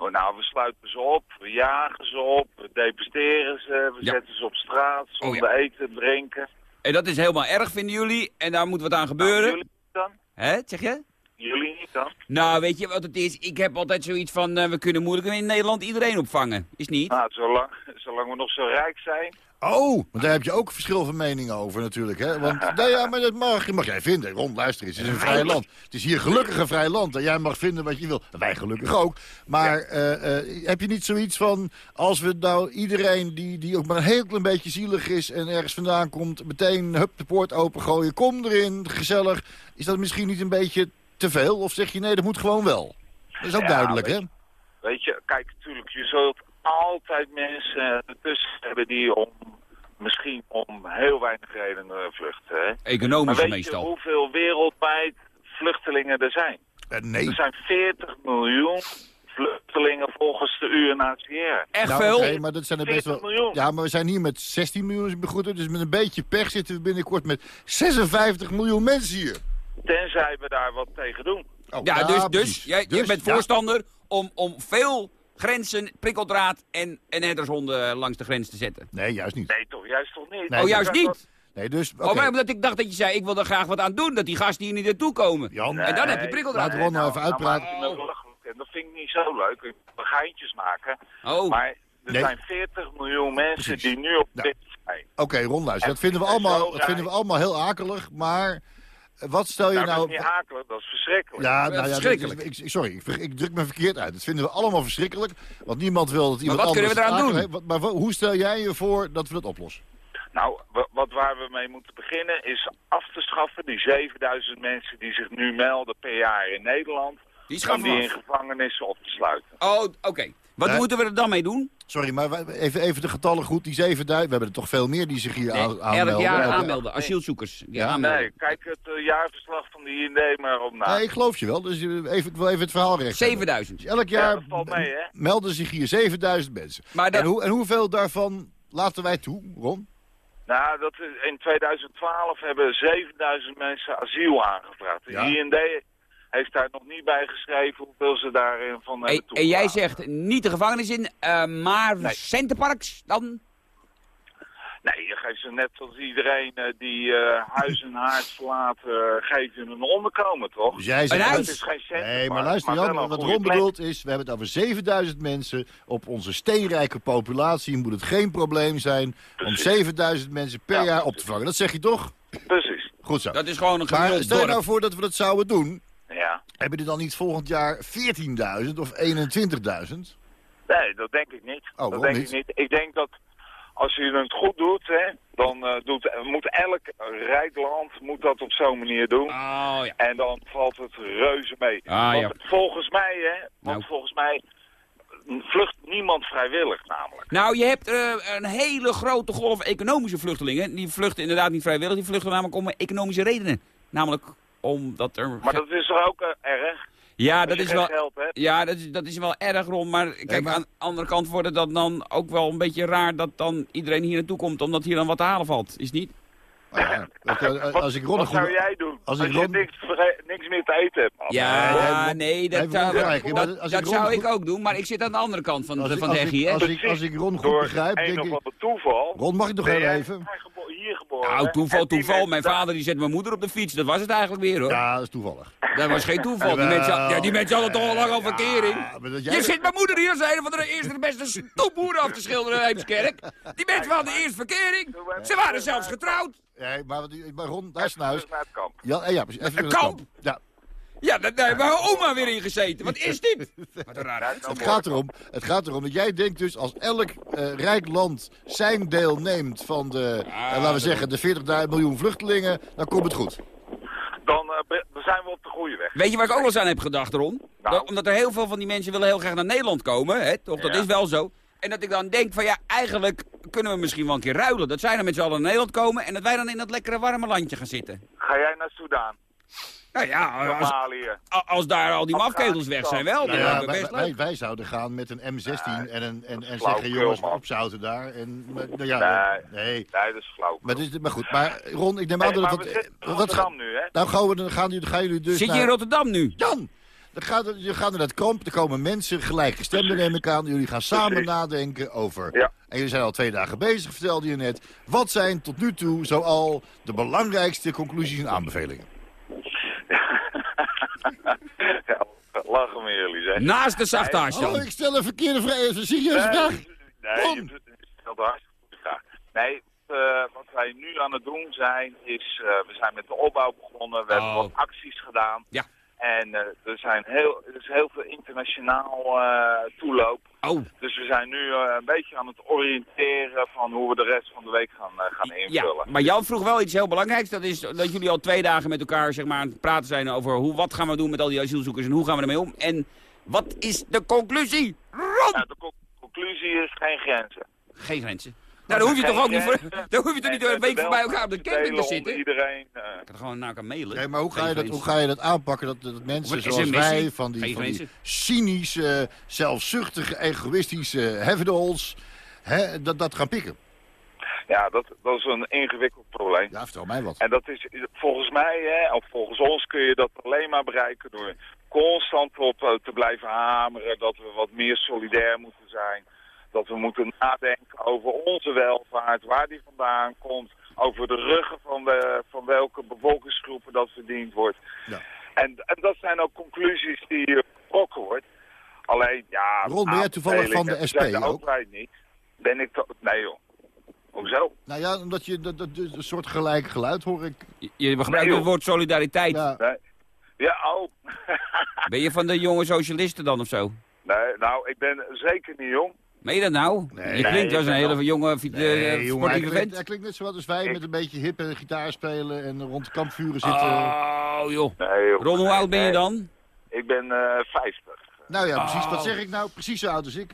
Oh, Nou, we sluiten ze op, we jagen ze op, we deporteren ze, we Ja. zetten ze op straat Oh, zonder eten en drinken. En dat is helemaal erg, vinden jullie. En daar moet wat aan Nou, gebeuren. jullie niet dan? Hè, zeg je? Jullie niet dan? Nou, weet je wat het is? Ik heb altijd zoiets van, eh, we kunnen moeilijk in Nederland iedereen opvangen. Is niet? Nou, zolang, zolang we nog zo rijk zijn. Oh, want daar heb je ook verschil van meningen over natuurlijk, hè? Want, *laughs* nou ja, maar dat mag, mag jij vinden. Ron, luister eens, het is een vrij land. Het is hier gelukkig een vrij land en jij mag vinden wat je wil. Wij gelukkig ook. Maar eh, eh, heb je niet zoiets van, als we nou iedereen die, die ook maar een heel klein beetje zielig is... en ergens vandaan komt, meteen hup de poort opengooien, kom erin, gezellig. Is dat misschien niet een beetje te veel? Of zeg je, nee, dat moet gewoon wel? Dat is ook Ja, duidelijk, weet hè? Weet je, kijk, natuurlijk, je zult altijd mensen ertussen hebben die om, misschien om heel weinig redenen vluchten. Hè? Economisch maar weet meestal. je hoeveel wereldwijd vluchtelingen er zijn? Eh, nee. Er zijn 40 miljoen vluchtelingen volgens de UNHCR. Echt Nou, veel? oké, maar dat zijn er best 40 wel... miljoen. Ja, maar we zijn hier met 16 miljoen begroeten. Dus met een beetje pech zitten we binnenkort met 56 miljoen mensen hier. Tenzij we daar wat tegen doen. Oh, Ja, dus, dus, jij, Dus, je bent ja. voorstander om, om veel grenzen, prikkeldraad en, en herdershonden langs de grens te zetten. Nee, juist niet. Nee, toch? Juist toch niet? Nee, oh, juist niet? Nee, dus... Oh, maar omdat ik dacht dat je zei, ik wil er graag wat aan doen, dat die gasten hier niet naartoe komen. Jan, En dan heb je prikkeldraad. Laat Ron nou even uitpraten. maak je me belachelijk. En dat vind ik niet zo leuk. Ik wil geintjes maken. Oh, Maar er Nee. zijn 40 miljoen mensen Precies. die nu op Ja. dit zijn. Oké, Ron, luister. Dat En- vinden we allemaal, dat vinden we allemaal heel akelig. Maar wat stel je Nou, nou... dat is niet akelig, dat is verschrikkelijk. Ja, nou ja, verschrikkelijk. ik, ik- sorry, ik, ik druk me verkeerd uit. Dat vinden we allemaal verschrikkelijk. Want niemand wil dat iemand wat kunnen we eraan doen? heeft. Maar hoe stel jij je voor dat we dat oplossen? Nou, wa- wat waar we mee moeten beginnen is af te schaffen die 7000 mensen die zich nu melden per jaar in Nederland. die Om die we in gevangenissen op te sluiten. Oh, oké. Wat Nee. moeten we er dan mee doen? Sorry, maar even, even de getallen goed. Die 7000, we hebben er toch veel meer die zich hier Nee, aanmelden. elk jaar aanmelden, asielzoekers. Die Ja, aanmelden. Nee, kijk het eh, jaarverslag van de IND maar op na. Nee, ik geloof je wel. Dus eh, even, ik wil even het verhaal recht. hebben. 7000. Dus elk Ja, jaar dat valt mee, hè? melden zich hier 7000 mensen. Maar dat- en, hoe, en hoeveel daarvan laten wij toe, Ron? Nou, dat is, in 2012 hebben 7000 mensen asiel aangevraagd. De Ja. IND heeft daar nog niet bij geschreven hoeveel ze daarin van En, hebben en jij toegelaten. zegt niet de gevangenis in, eh, maar Nee. centenparks dan? Nee, je geeft ze net als iedereen eh, die eh, huis en haard verlaten, uh, geef je een onderkomen, toch? Dus jij Een zegt, huis? Het is geen Nee, maar luister Jan, wat Ron bedoelt is, we hebben het over 7000 mensen. Op onze steenrijke populatie moet het geen probleem zijn om 7000 mensen per jaar op te vangen. Dat zeg je toch? Precies. Goed zo. Dat is gewoon een Maar stel nou voor dat we dat zouden doen. Ja. Hebben er dan niet volgend jaar 14.000 of 21.000? Nee, dat denk ik niet. Oh, dat denk niet? ik niet. Ik denk dat als je het goed doet, hè, dan eh, doet, moet elk rijk land moet dat op zo'n manier doen. Oh, ja. En dan valt het reuze mee. Ah, want ja. volgens mij, hè, want Nou. volgens mij vlucht niemand vrijwillig namelijk. Nou, je hebt eh, een hele grote golf economische vluchtelingen. Die vluchten inderdaad niet vrijwillig. Die vluchten namelijk om economische redenen. Namelijk omdat er... Maar dat is toch ook eh, erg? Ja, dat is wel... Ja, dat is, dat is wel erg rond. Maar kijk, aan de andere kant wordt het dan, dan ook wel een beetje raar dat dan iedereen hier naartoe komt. Omdat hier dan wat te halen valt. Is niet? Dat, eh, als ik Wat jij doen als als, ik je niks, meer te eten hebt? man? Ja, nee, dat, dat, als dat ik Ron zou goed- ik ook doen. Maar ik zit aan de andere kant van, Als ik- van de heggie, hè? als ik- als ik Ron goed begrijp, een denk of ik... ander toeval. Ron, mag ik nog even? Hier geboren. Nou, toeval, toeval. Mijn vader die zet mijn moeder op de fiets. Dat was het eigenlijk weer, hoor. Ja, dat is toevallig. Dat was geen toeval. Die mensen, ja, die mensen hadden toch al lang al verkering. Je zit mijn moeder hier, zei een van de eerste de beste stoepboeren af te schilderen in Heemskerk. Die mensen hadden eerst verkering. Ze waren zelfs getrouwd. Nee, maar, maar Ron, daar is een huis. naar het kamp. Ja, eh, ja, precies. Even het kamp? Ja, Ja, daar heeft mijn oma weer in gezeten. Wat is dit? *laughs* Wat een raar het gaat, erom, het gaat erom dat jij denkt dus als elk eh, rijk land zijn deel neemt van de, eh, laten we zeggen, de 40 miljoen vluchtelingen, dan komt het goed. Dan eh, zijn we op de goede weg. Weet je waar ik ook wel eens aan heb gedacht, Ron? Dat- omdat er heel veel van die mensen willen heel graag naar Nederland komen, hè? Toch? Dat Ja. is wel zo. En dat ik dan denk van ja, eigenlijk kunnen we misschien wel een keer ruilen. Dat zij dan met z'n allen naar Nederland komen en dat wij dan in dat lekkere warme landje gaan zitten. Ga jij naar Soudaan? Nou ja, als, als daar al die mafketels weg zijn wel, dan ja, wij, best wij, leuk. wij zouden gaan met een M16 en, een, en, en zeggen, jongens, opzouten daar. En, maar, nou ja, Nee. nee. Nee, dat is flauw. Maar, maar goed, maar Ron, ik neem aan Hey, dat in wat Rotterdam nu, hè? Nou gaan, we, dan gaan, jullie, gaan jullie dus Zit je naar- in Rotterdam nu? Jan! Dan gaat, je gaat naar dat kamp, er komen mensen, gelijkgestemden neem ik aan. Jullie gaan samen Precies. nadenken over... Ja. En jullie zijn al twee dagen bezig, vertelde je net. Wat zijn tot nu toe zoal de belangrijkste conclusies en aanbevelingen? *laughs* ja, lachen met jullie, zeg. Naast de zachtaars, Oh, Jan. ik stel een verkeerde vraag. Een serieuze Nee, vraag. Nee, je stelt een hartstikke goede vraag. Nee, eh, wat wij nu aan het doen zijn, is... eh, we zijn met de opbouw begonnen. We hebben Oh. wat acties gedaan. Ja. En eh, er, zijn heel, er is heel veel internationaal eh, toeloop. Oh, Dus we zijn nu eh, een beetje aan het oriënteren van hoe we de rest van de week gaan, eh, gaan ja. invullen. Maar Jan vroeg wel iets heel belangrijks. Dat is dat jullie al twee dagen met elkaar zeg maar, aan het praten zijn over hoe, wat gaan we doen met al die asielzoekers en hoe gaan we ermee om. En wat is de conclusie? Ron! Nou, de co- conclusie is geen grenzen. Geen grenzen. Nou, dan hoef je toch ook niet, voor, *laughs* dan hoef je toch niet een week voor bij elkaar op de camping te zitten. iedereen. eh, Ik kan gewoon naar elkaar mailen. Nee, maar hoe ga, je dat, hoe ga je dat aanpakken? Dat, dat mensen zoals wij, van die, van die cynische, zelfzuchtige, egoïstische heavydols, hè, dat, dat gaan pikken. ja, dat, dat is een ingewikkeld probleem. Ja, vertel mij wat. En dat is volgens mij, hè, of volgens ons kun je dat alleen maar bereiken door constant op eh, te blijven hameren dat we wat meer solidair moeten zijn. Dat we moeten nadenken over onze welvaart, waar die vandaan komt, over de ruggen van, de, van welke bevolkingsgroepen dat verdiend wordt. Ja. En, en dat zijn ook conclusies die hier getrokken wordt. Alleen, ja... Ron, ben jij toevallig van de SP ook? overheid niet. Ben ik... Nee joh. Hoezo? Nou ja, omdat je dat, dat, dat- een soort gelijk geluid hoor ik. Je, je gebruikt Nee, het woord solidariteit. Ja, Nee. Ja, oh. Ben je van de jonge socialisten dan of zo? nee, nou, ik ben zeker niet jong. Meen je dat nou? Nee. je klinkt als een hele jonge, Nee, jongen, hij klinkt, vent. hij klinkt net zoals wij met een beetje hip en gitaar spelen en rond de kampvuren zitten. Oh, joh. Nee, joh. Ron, hoe oud ben je dan? Ik ben eh 50. Nou ja, precies. Oh. Wat zeg ik nou? Precies zo oud als ik.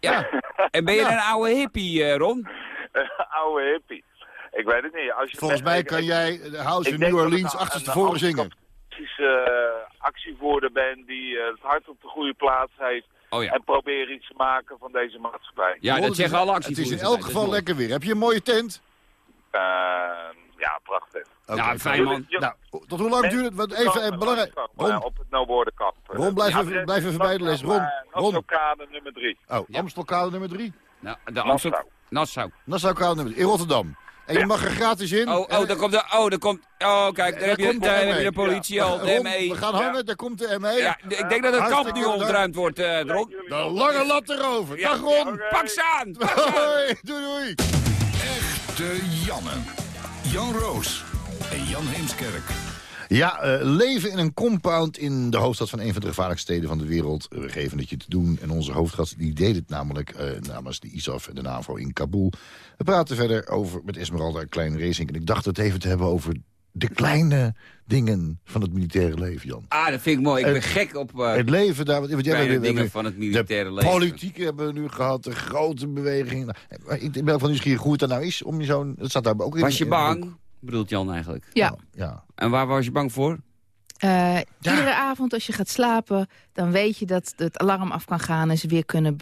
Ja. En ben je Ja. een oude hippie, eh, Ron? *laughs* Oude hippie. Ik weet het niet. Als je Volgens mij kan ik- jij de House ik in denk New dat ik Orleans een- achterstevoren een zingen. eh, actievoerder ben die eh, het hart op de goede plaats heeft. Oh ja. En probeer iets te maken van deze maatschappij. Ja, Ron, dat zeggen is- alle Het is in elk geval lekker weer. Heb je een mooie tent? Eh, ja, prachtig. Ja, fijn man. Nou, tot hoe lang duurt het? Want even, eh, belangrijk. Ron, Ron, op het Noorderkamp. Ron, blijf even- blijf even bij de les. Ron, Ron. Nassau-kade nummer 3. oh, Amstelkade nummer 3. Nou, de Amstel... Nassau. Nassau. Nassau-kade nummer 3. In Rotterdam. En je mag er gratis in. Oh, oh, daar komt de... Oh, daar komt... Oh, kijk, daar heb je, daar heb je de politie al, de ME. We gaan hangen, daar komt de ME. Ja, ik denk dat het kamp nu ontruimd wordt, eh Dron. De lange lat erover. Dag Ron. Pak ze aan! *laughs* Pak ze aan! Hoi, doei doei. Echte Janne. Jan Roos en Jan Heemskerk. Ja, eh, leven in een compound in de hoofdstad van een van de gevaarlijkste steden van de wereld. We geven het je te doen. En onze hoofdgast die deed het namelijk eh, namens de ISAF en de NAVO in Kabul. We praten verder over met Esmeralda Klein Racing. En ik dacht het even te hebben over de kleine dingen van het militaire leven, Jan. Ah, dat vind ik mooi. Ik ben Het- gek op eh, het leven daar... Want, jij kleine bent- we dingen hebben- van het militaire de leven. politiek hebben we nu gehad, de grote beweging. Nou, ik ben ook van nieuwsgierig hoe het daar nou is om je zo'n... Dat staat daar ook in. Was je bang? Bedoelt Jan eigenlijk. Ja. Ja. En waar was je bang voor? Eh, Iedere avond als je gaat slapen, dan weet je dat het alarm af kan gaan... en ze weer kunnen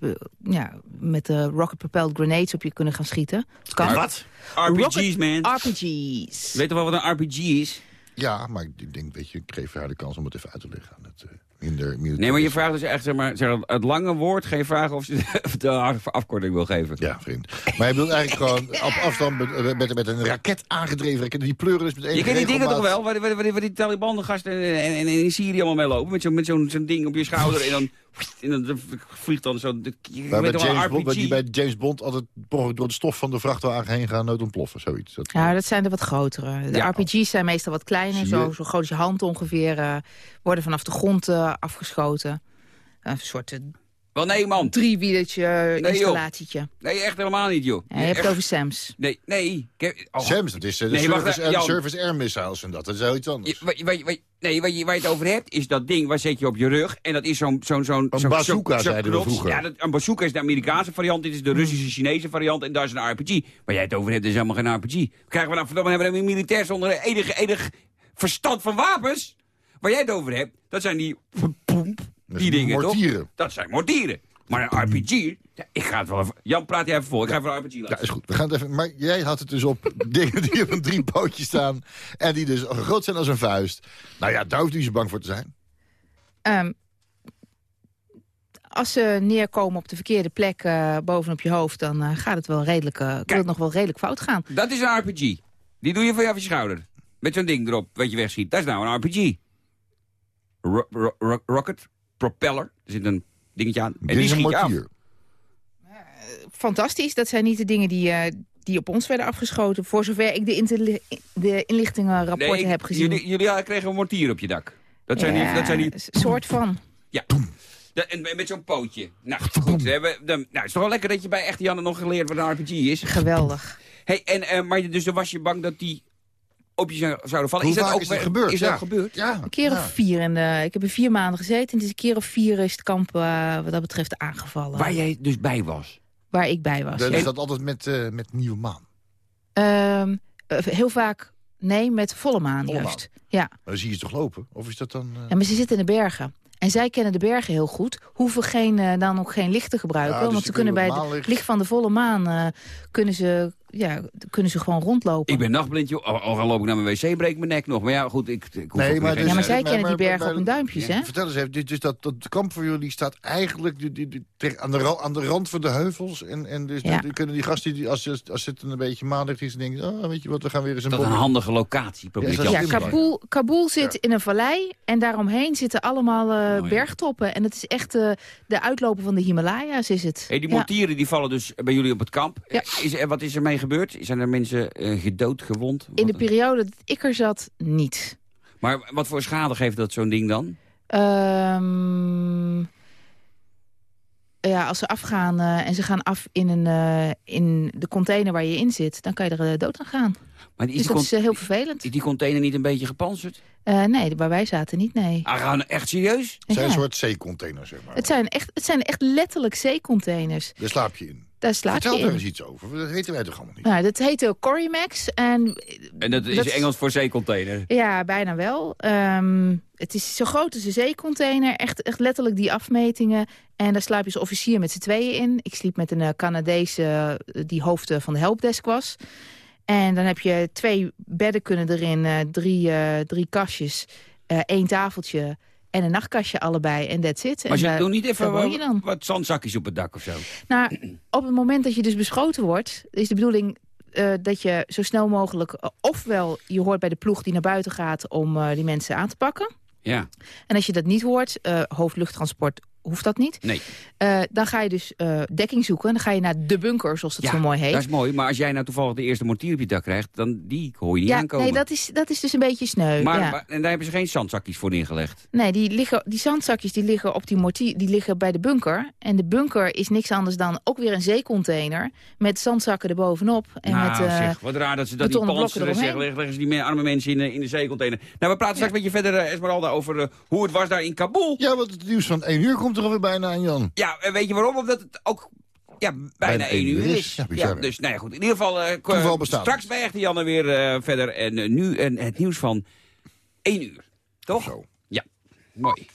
ja, met de rocket-propelled grenades op je kunnen gaan schieten. Het kan. Wat? RPG's, man. RPG's. Weet je wel wat een RPG is? Ja, maar ik denk, weet je, ik geef haar de kans om het even uit te leggen. aan Het, eh, minder, minder Nee, maar je vraagt dus echt, zeg maar, zeg, het lange woord. Geen vragen of je *laughs* de afkorting wil geven. Ja, vriend. Maar je bedoelt eigenlijk gewoon op afstand met, met, met een raket aangedreven raket. Die pleuren is met enige Je kent die dingen toch wel? Waar, waar, waar, waar die Taliban-gasten en, en, en in Syrië allemaal mee lopen. Met zo'n met zo'n zo'n ding op je schouder. En dan, en dan vliegt dan zo... de- Je Waar bij weet wel, James, Bond, die bij James Bond altijd door de stof van de vrachtwagen heen gaan, nooit ontploffen. Zoiets. Dat, Ja, dat zijn de wat grotere. De Ja. RPG's zijn meestal wat kleiner, zo, zo groot als je hand ongeveer. eh, worden vanaf de grond eh, afgeschoten. Een soort eh, Wel nee, man. driewielertje joh. installatietje. Nee, echt helemaal niet, joh. Ja, je hebt Echt- het over SAMS. Nee, nee. Ik heb- oh. SAMS, dat is eh, de Nee, wacht, service, Jan. service Air Missiles en dat. Dat is heel iets anders. Je- waar, je- nee, waar je, waar je het over hebt, is dat ding waar zet je op je rug. En dat is zo'n... zo'n zo'n Een zo'n- bazooka, zo'n- zo'n zeiden we vroeger. Ja, dat, een bazooka is de Amerikaanse variant. Dit is de Russische, Chinese variant. En daar is een RPG. Waar jij het over hebt, is helemaal geen RPG. Krijgen we nou verdomme hebben we een militair zonder enige, enig verstand van wapens? Waar jij het over hebt, dat zijn die... Dat Die dingen, mortieren. toch? Dat zijn mortieren. Maar een RPG... Ja, ik ga het wel even... Jan, praat jij even voor. Ik ga even een RPG laten. Ja, is goed. We gaan het even, maar jij had het dus op *laughs* dingen die op een drie pootjes staan. En die dus groot zijn als een vuist. Nou ja, daar hoeft u zo bang voor te zijn. Ehm, als ze neerkomen op de verkeerde plek eh, bovenop je hoofd... dan eh, gaat het wel redelijk, eh, kan het nog wel redelijk fout gaan. Dat is een RPG. Die doe je van je af je schouder. Met zo'n ding erop, wat je wegschiet. Dat is nou een RPG. Ro- ro- ro- rocket, propeller. Er zit een dingetje aan. En Dit die is een schiet af. mortier. Fantastisch, dat zijn niet de dingen die, eh, die op ons werden afgeschoten... voor zover ik de, de inlichtingenrapporten Nee, ik- heb gezien. Jullie, jullie kregen een mortier op je dak. Dat zijn die... Ja, Dat zijn die soort van. ja. En met zo'n pootje. Nou, goed. We hebben, de, nou, het is toch wel lekker dat je bij Echte Janne nog geleerd wat een RPG is. Geweldig. Hey, en, eh, maar je- dus dan was je bang dat die op je zou- zouden vallen. Hoe is dat vaak ook is dat gebeurd? Is dat Ja. gebeurd? Ja. Een keer of vier. En, eh, ik heb er vier maanden gezeten. En het is een keer of vier is het kamp eh, wat dat betreft aangevallen. Waar jij dus bij was. Waar ik bij was. Dan ja. is dat altijd met, eh, met nieuwe maan. Ehm, eh, heel vaak, nee, met volle maan Volle juist. Ja. Maar dan zie je ze toch lopen? Of is dat dan... eh, ja, maar ze zitten in de bergen. En zij kennen de bergen heel goed. Hoeven geen, eh, dan ook geen licht te gebruiken. Ja, dus want ze kunnen bij het licht van de volle maan... eh, kunnen, ze, ja, kunnen ze gewoon rondlopen. Ik ben nachtblind, joh. Al, al loop ik naar mijn wc, breek ik mijn nek nog. Maar ja, goed, ik, ik hoef Nee, maar dus- ja, maar zij maar- kennen die maar- bergen op hun duimpjes, hè? Vertel eens even, dit- dus dat, dat kamp voor jullie staat eigenlijk die, die, die, tegen- aan, de, aan de rand van de heuvels. En, en dus Ja. dan kunnen die gasten, die, als, als, als het een beetje maandag is, denken ze, oh, weet je wat, we gaan weer eens een Dat is een handige locatie, probeer Ja, Ja. Kabul, Kabul zit in een vallei en daaromheen zitten allemaal eh, Oh, ja. bergtoppen. En het is echt eh, de uitloper van de Himalaya's is het. Hey, die Ja. mortieren die vallen dus bij jullie op het kamp. Ja. Is, er- wat is er mee gebeurd? Zijn er mensen eh, gedood, gewond? In de periode dat ik er zat, niet. maar wat voor schade geeft dat zo'n ding dan? Ehm, ja, als ze afgaan eh, en ze gaan af in, een, eh, in de container waar je in zit... dan kan je er dood aan gaan. Maar is Dus die, dat is heel vervelend. is die container niet een beetje gepanzerd? Eh, nee, waar wij zaten niet, nee. Ah, gaan echt serieus? Het zijn Ja. een soort zeecontainers, zeg maar. Het zijn echt, het zijn echt letterlijk zeecontainers. Daar slaap je in. Daar slaap Vertel je er eens iets over. Dat weten wij toch allemaal niet. Nou, dat heette Corimax en... En dat is Dat- Engels voor zeecontainer. Ja, bijna wel. Ehm, het is zo groot als een zeecontainer. Echt, echt letterlijk die afmetingen. En daar slaap je als officier met z'n tweeën in. Ik sliep met een eh, Canadese eh, die hoofd van de helpdesk was. En dan heb je twee bedden kunnen erin, eh, drie, eh, drie kastjes, eh, één tafeltje en een nachtkastje allebei. En that's it. Maar En je doet niet even wat, dan. wat zandzakjes op het dak of zo? Nou, op het moment dat je dus beschoten wordt, is de bedoeling eh, dat je zo snel mogelijk... eh, ofwel je hoort bij de ploeg die naar buiten gaat om eh, die mensen aan te pakken. Ja, En als je dat niet hoort, hoofdluchttransport hoeft dat niet. nee. Eh, dan ga je dus eh, dekking zoeken. Dan ga je naar de bunker, zoals dat ja, zo mooi heet. dat is mooi. Maar als jij nou toevallig de eerste mortier op je dak krijgt... dan die hoor je niet ja, aankomen. nee, dat is, dat is dus een beetje sneu. maar, ja. maar- en daar hebben ze geen zandzakjes voor neergelegd. Nee, die, liggen, die zandzakjes die liggen op die mortier, die liggen bij de bunker. En de bunker is niks anders dan ook weer een zeecontainer... met zandzakken erbovenop. En nou, met, eh, zeg, wat raar dat ze dat die betonnen blokken panzeren zeg, eromheen. leggen, leggen ze die me- arme mensen in, de- in de zeecontainer. Nou, we praten straks met je verder, Esmeralda, over hoe het was daar in Kabul. Ja, want het nieuws van 1 uur komt er alweer bijna aan, Jan. Ja, en weet je waarom? Omdat het ook ja, bijna Bijna 1 één uur is. is. Ja, dus nou ja, goed. In ieder geval, bestaat straks bij Echte Janne weer eh, verder. En eh, nu eh, het nieuws van 1 uur. Toch? Zo. Ja, mooi.